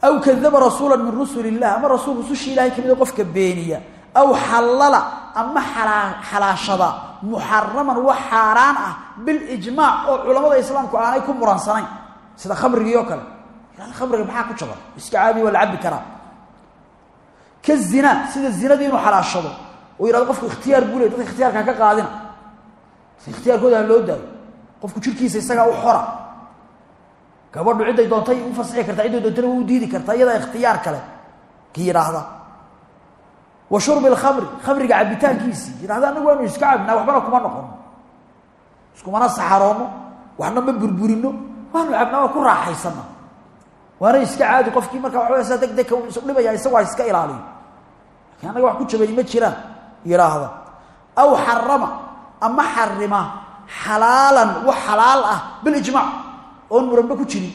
Aw kadaba rasuula min rusuli illah ama rasuul rusushii ilahay kamida qofka beeniya. Aw xallala ama alaa xalaashada muxaraman wax xaaraan ah bilijmaac oo culamada islaamku aanay ku muransanayn sida khamrigii oo kale khamriga maxaa ku jaban iska caadi waa la cabbi karaa. Ka zina sida zinadii inuu xalaashado oo yihahdo qofku ikhtiyaar buu ley dadka ikhtiyaarka ka qaadina. Ikhtiyaarkooda ha loo daayo qofku jirkiisa isagaa u xora. Gabadhu cidday doontay u fasixi kartaa cidday doontana waa u diidi kartaa iyadaa ikhtiyaar kale. Ki yidhaahda wa shurbi alkhamri khamriga cabitaankiisii yidhahda anagu waanu iska cabinaa waxbana kuma noqono. Iskumana saxaroono burburino waanu cabnaa waana iska caadi qofkii marka waxawa saa deg deg dhibaya isagu ha iska ilaaliyo lakiin annaga wax ku jabay ma jiraan yidhaahda. Aw xarama ama xarima xalaalan wax xalaal ah bilijmaac oon muranba ku jirin.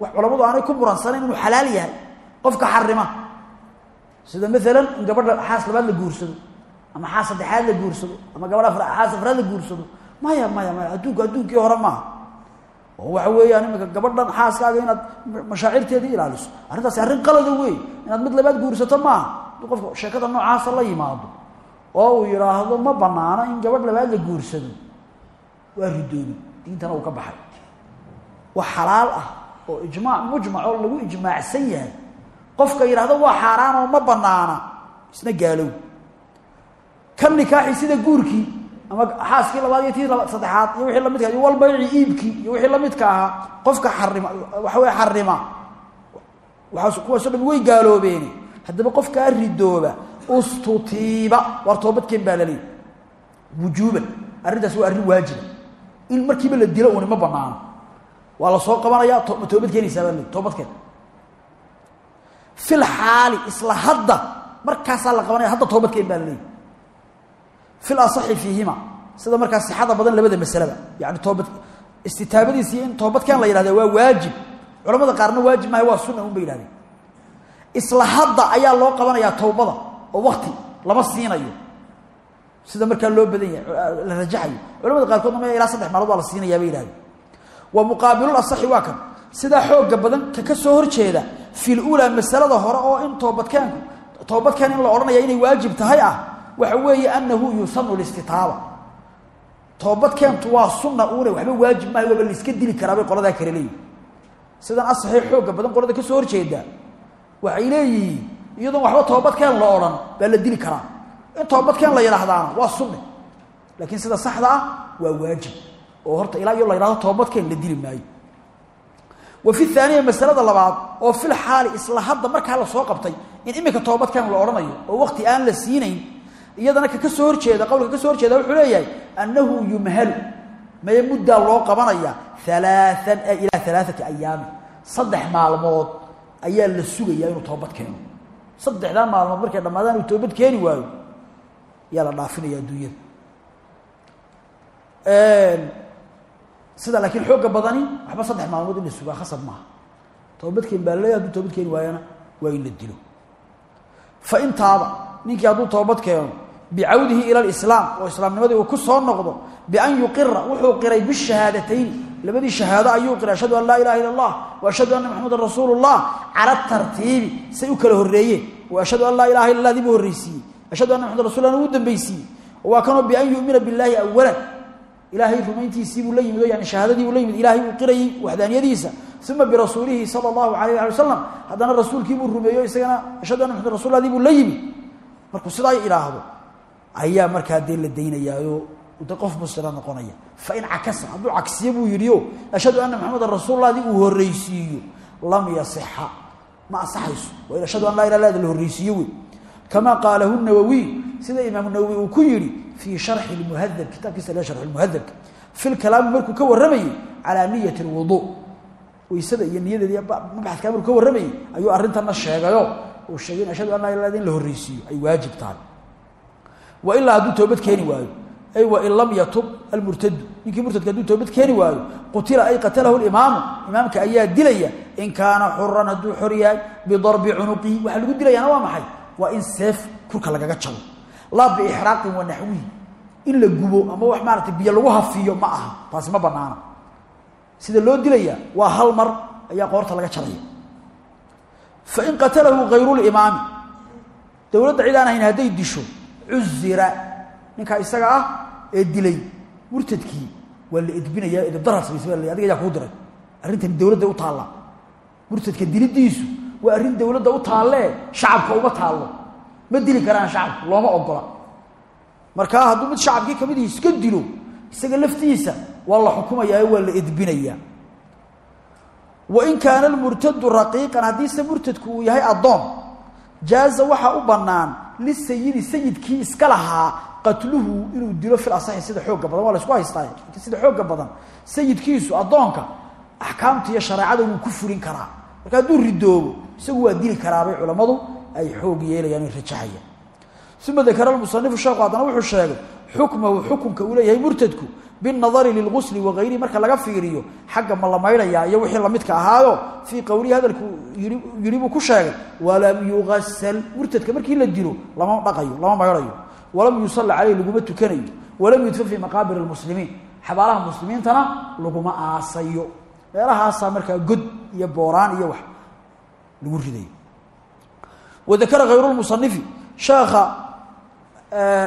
Wax culamadu aanay ku muransanayn inuu xalaal yahay qofka xarima sida maalan gabadha xaas labaad la guursado ama xaas saddexaad la guursado ama gabadh xaas afraad la guursado. Maya maya maya adduunku adduunkii hore maaha oo waxa weeyaan imika gabadhan xaaskaaga inaad mashaacirteedii ilaaliso. Arrintaasi arrin qalada wey inaad mid labaad guursato maaha. Hadduu qofka sheekada noocaasa la yimaado oo uu yidhaahdo ma banaano in gabadh labaad la guursado. Waa ridoobi diintana uu ka baxay. Wax xalaal ah oo ijmaac mujmac oo lagu ijmaacsan yahay. Qofka yidhahdo waa xaaraan oo ma banaana isna gaalow. Kan nikaaxi sida guurkii ama xaaskii labaad iyo tii saddexaad iyo wixii lamidka iyo walbayci iibkii iyo wixii lamidka ahaa qofka xarima waxa wey xarima waaas kuwaasoo dham way gaaloobeeni haddaba qofkaa ridooba ustutiiba waar baa laleeyay wujuuban arrintaas waa arrin waajiba in markiiba la dilo uni ma banaano waa la soo qabanaya ma toobad keenaysaa toobadkeen fil xaali isla hadda markaasaa la qabanaya hadda toobadkeen baa laleeyay fil asaxi fiihima sida markaa sixada badan labada masaleba yani toobad istitaabadiisi in toobadkeen la yidhahda waa waajib culamada qaarna waajib maaha waa sunna un bay yihahdeen isla ayaa loo qabanayaa towbada oo wakti lama siinayo sida markaa loo badan yahay la rajaxayo culamada qaarkoodna ma ilaa saddex maalood waa la siinayaa bay yihahdeen wa muqaabilul asaxi waa kan sidaa xooga badan ka ka soo horjeeda fil uulaa masalada hore oo in toobadkeenku toobadkeen in la odhanaya inay waajib tahay ah waxa weeye anahu yusanu listitaaba toobadkeentu waa sunna uune waxba waajib maaha waaba laiska dili karaa bay qoladaa sidan asaxii xooga badan qolada ka soo horjeeda waxay leeyihiin iyadoon waxba toobadkeen la odhan baa la dili karaa. In toobadkeen la yidhaahdaana waa sunne laakiin sida saxda ah waa waajib. Oo horta ilaa iyo la yidhahdo toobadkeen la dili maayo. Wa fi haaniya masalada labaad oo fil xaali isla hadda markaa la soo qabtay in iminka toobadkeen la odhanayo oo wakti aan la siinayn iyadana ka ka soo horjeeda qowlka ka soo horjeeda wuxuu leeyahay annahu yumhalu. Maya muddaa loo qabanaya alaaan ilaa alaaati ayaami saddex maalmood ayaa la sugayaa inuu toobad keeno. Saddexdaa maalmood markay dhammaadaan uu toobad keeni waayo ayaa la dhaafinaya adduunyada. Sida laakiin xooga badani waxba saddex maalmood in la sugaa khasab maaha. Toobadkeen baa laleeya haduu toobad keeni waayana waa in la dilo. Fa in taaba ninkii hadduu toobad keeno bicawdihi ila lislaam oo uu ku soo noqdo bian yuqira wuxuu qiray bishahaadatayn. Labadii shahaado ayuu qiray ashhadu an laa ilaha illa wa ashhadu anna maxamedan rasuulu llah cala tartiibi kala horreeyeen wa ashhadu an laa ilaha illa dibuu horreysiiyey ashhadu anna maxamedan rasul uu dambaysiiyey waa kanoo bian yumina billahi awalan ilaahay rumayntiisiibuu la yimid oo yani shahaadadiibuu la yimid. Ilaahay uu qirayey waxdaaniyadiisa. Uma birasuulihi sala allahu alayh ali wasalam haddana rasuulkiibuu rumeeyo isagana ashhadu anna maxamed rasul dibuu la yimid. Markuu sidaa idhaahdo ayaa markaa dee la daynayaayo de qof muslima noqonaya. Fain cakasa hadduu cagsiye buu yidhi o ashhadu anna maxamedan rasuulladi uu horreysiiyo lam yasixa ma asaxayso waa in ashhadu an laa ilah illa la horreysiiyo wey. Kamaa qaalahu nawowiy sida imaamu nawowi uu ku yidhi fii sharxi lmuhadab kitaabkiisa le sharxu lmuhadabka fi lkalaami markuu ka warramayey calaa niyati lwuduu weysada iyo niyadeedi mabaxadkaa markuu ka warramayey ayuu arrintanna sheegayo. Uu sheegay in ashhadu an laa ilaa in la horreysiiyo ay waajib tahay wa ilaa hadduu toobad keeni waayo. Ay wain lam yatub almurtadu. Ninkii murtadka hadduu toobad keeni waayo qutila ay qatalahu limaamu imaamka ayaa dilaya in kaana xuran hadduu xor yahay bidarbi cunuqihi. Waxaa lagu dilayaana waa maxay? Waa in seef kurka lagaga jabo laa biixraaqin wa naxwihi. In la gubo ama wax maarata biyo lagu hafiyo ma aha. Taasi ma banaana. Sida loo dilaya waa hal mar ayaa qoorta laga jaraya fain cuzira ninkaa isaga ah ee dilay murtadkii. Waa la edbinaya edabdaraa samaysa baa adiga ayaa kuu diray. Arrintani dowladda u taalla. Murtadka dilidiisu waa arrin dowladda u taallee shacabka uma taallo. Ma dili karaan shacabka looma ogola markaa hadduu mid shacabkii ka mid ihi iska dilo isaga laftiisa waa la xukumayaa waa la edbinayaa. Wain kaana almurtadu raqiiqan haddiise murtadku uu yahay addoon jaaza waxaa u lisayidi sayidkii iska lahaa qatluhu inuu dilo fil asaxi sida xooga badan waa la isku haystaa sida xooga badan sayidkiisu addoonka axkaamta iyo shareecada wuu ku fulin karaa marka hadduu ridoobo isagu waa dili karaabay culammadu ay xoog yeelayaan ay rajaxayaan uma dakara lmusanifu sheekhu haddana wuxuu sheegay xukmahu xukunka uu leeyahay murtadku binadari lilgusli wagayrihi marka laga fiiriyo xagga ma la maydhayaa iyo wixii lamidka ahaayo fii qowlihi hadalku yidhi buu ku sheegay walam yugasal murtadka markii la dilo lama dhaqayo lama maydhayo walam yusalla caleyh laguma tukanayo. Walam yudfan fii maqaabir lmuslimiin xabaalaha muslimiintana laguma aasayo. Meelahaasaa markaa god iyo booraan iyo wax lagu ridayo. Wadakara hayru lmusanifi sheekha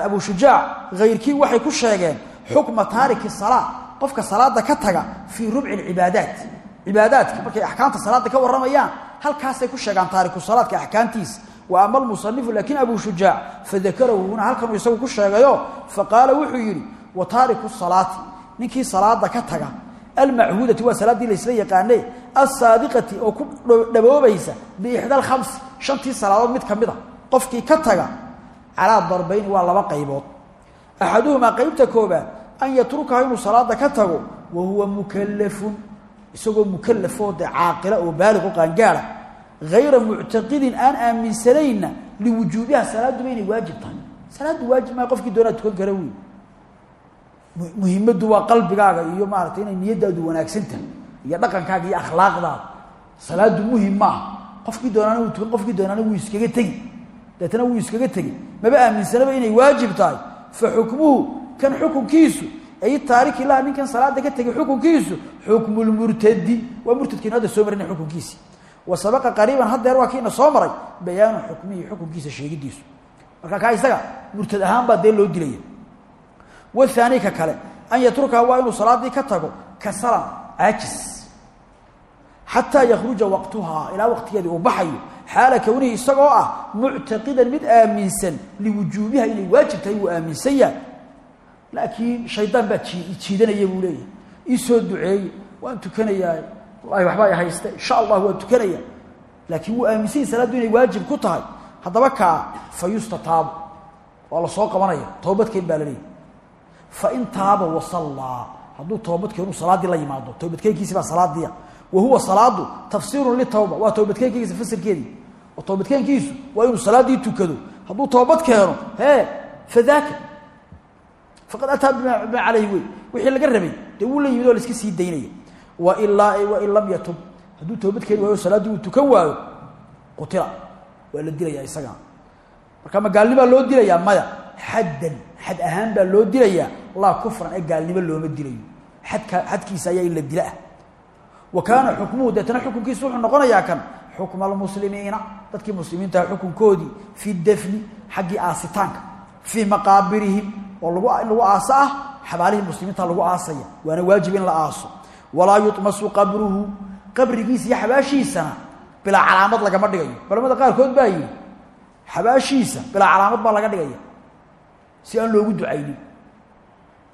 abu shujaac hayrkii waxay ku sheegeen xukma taariki salaa qofka salaada ka taga fii rubci cibaadaat. Cibaadaadka markay axkaamta salaada ka warramayaan halkaasay ku sheegaan taariku salaadka axkaamtiisa wa ama almusanifu laakiin abu shujaac fadakarahu huna halkanuu isagu ku sheegayo faqaala wuxuu yidhi wa taariku salaati ninkii salaada ka taga almachuudati waa salaaddii laysla yaqaane alsaadiqati oo ku dhaboobaysa biixda alkhamsi shantii salaadood mid ka mid a qofkii ka taga calaa darbayni waa laba qaybood. Axaduhumaa qeybta koobaad an yatrukaha inuu salaada ka tago wa huwa mukalafun isagoo mukalafoo dee caaqila oo baaliq oo qaangaara hayra muctaqidin aan aaminsanayna liwujuubiha salaaduba inay waajib tahay. Salaaddu waajib maa qofkii doonaa tukan kara wey waa qalbigaaga iyo maarata inay niyadaadu wanaagsan tahay iyo dhaqankaaga iyo akhlaaqdaada. Salaadu muhiim maaha qofkii doonaana tukan qofkii doonaana wuu iskaga tegi. Deetna wuu iskaga tegi. Maba aaminsanaba inay waajib tahay. Fa xukmuhu kan xukunkiisu ay taariki laha ninkan salaada ka tegay xukunkiisu xukmu lmurtadi waa murtadkiinu hadda soo marina xukunkiisi. Wa sabaqa qariiban haddeer waa kiina soo maray bayaanu xukmihi xukunkiisa sheegidiisu. Marka kaa isaga murtad ahaan baa dee loo dilaya. Wahaani ka kale an yatrukaha waa inuu salaadii ka tago kasalan caajis xataa yakhruja waqtuhaa ilaa waqtigeedii uu baxayo xaala kownihi isagoo ah muctaqidan mid aaminsan liwujuubiha inay waajib tahay aaminsan yahay laakiin shaydaan baa jiidanaya buu leeyahay. Ii soo duceeye waan tukanayaa wallahi waxba ay hayste insha allah waan tukanaya laakiin wuu aaminsan yahy salaaddu inay waajib ku tahay. Haddaba kaa fa yustataabu. Waa la soo qabanaya toobadkeen baa la leeyahy fain taaba wasallaa hadduu toobadkeenu salaaddii la yimaado toobadkeenkiisi baa salaadiia wa huwa salaadu tafsiirun litawba. Waa toobadkeenkiisa fasirkeedii. Oo toobadkeenkiisu waa inuu salaaddii tukado. Hadduu toobad keeno hee fadaaka faqad ataa bima calayhi wey wixii laga rabay dee wuu la yimid oo la iska sii daynaya wailaa wain lam yatub hadduu toobad keeni waayo salaaddii uu tukan waayo qutila. Waa la dilayaa isagana marka ma gaalnimaa loo dilayaa maya. Xaddan xad ahaan baa loo dilayaa. Laa kufran ee gaalnimo looma dilayo. Xadka xadkiisa ayaa in la dila. Ah wa kaana xukmuhu deetana xukunkiisu wuxuu noqonayaa kan xukma almuslimiina. Dadkii muslimiintaha xukunkoodii fi dafni xaggii aasitaanka fii maqaabirihim oo lagu aaso ah xabaalihii muslimiinta lagu aasaya waana waajib in la aaso. Walaa yumasu qabruhu qabrigiisa iyo xabaashiisana bilaa calaamad lagama dhigayo. Culamada qaarkood baa yidhi xabaashiisa bilaa calaamad baa laga dhigaya si aan loogu ducaynin.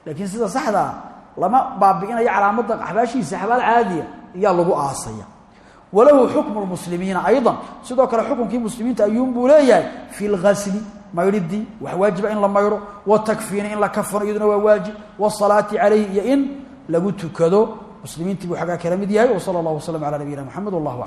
Laakiin sida saxdaa lama baabi'inayo calaamadda xabaashiisa xabaal caadiya ayaa lagu aasaya walahu xukmu lmuslimiina ayضa sidoo kale xukunkii muslimiinta ayuunbuu leeyahay fi lgasli maydhidii wax waajiba in la maydho watakfiini in la kafano iyaduna waa waajib wasalaati calayhi iyo in lagu tukado muslimiintii buu xaggaa kala mid yahay wsala اllah waslm ala nabiyina mxamed wallah aclam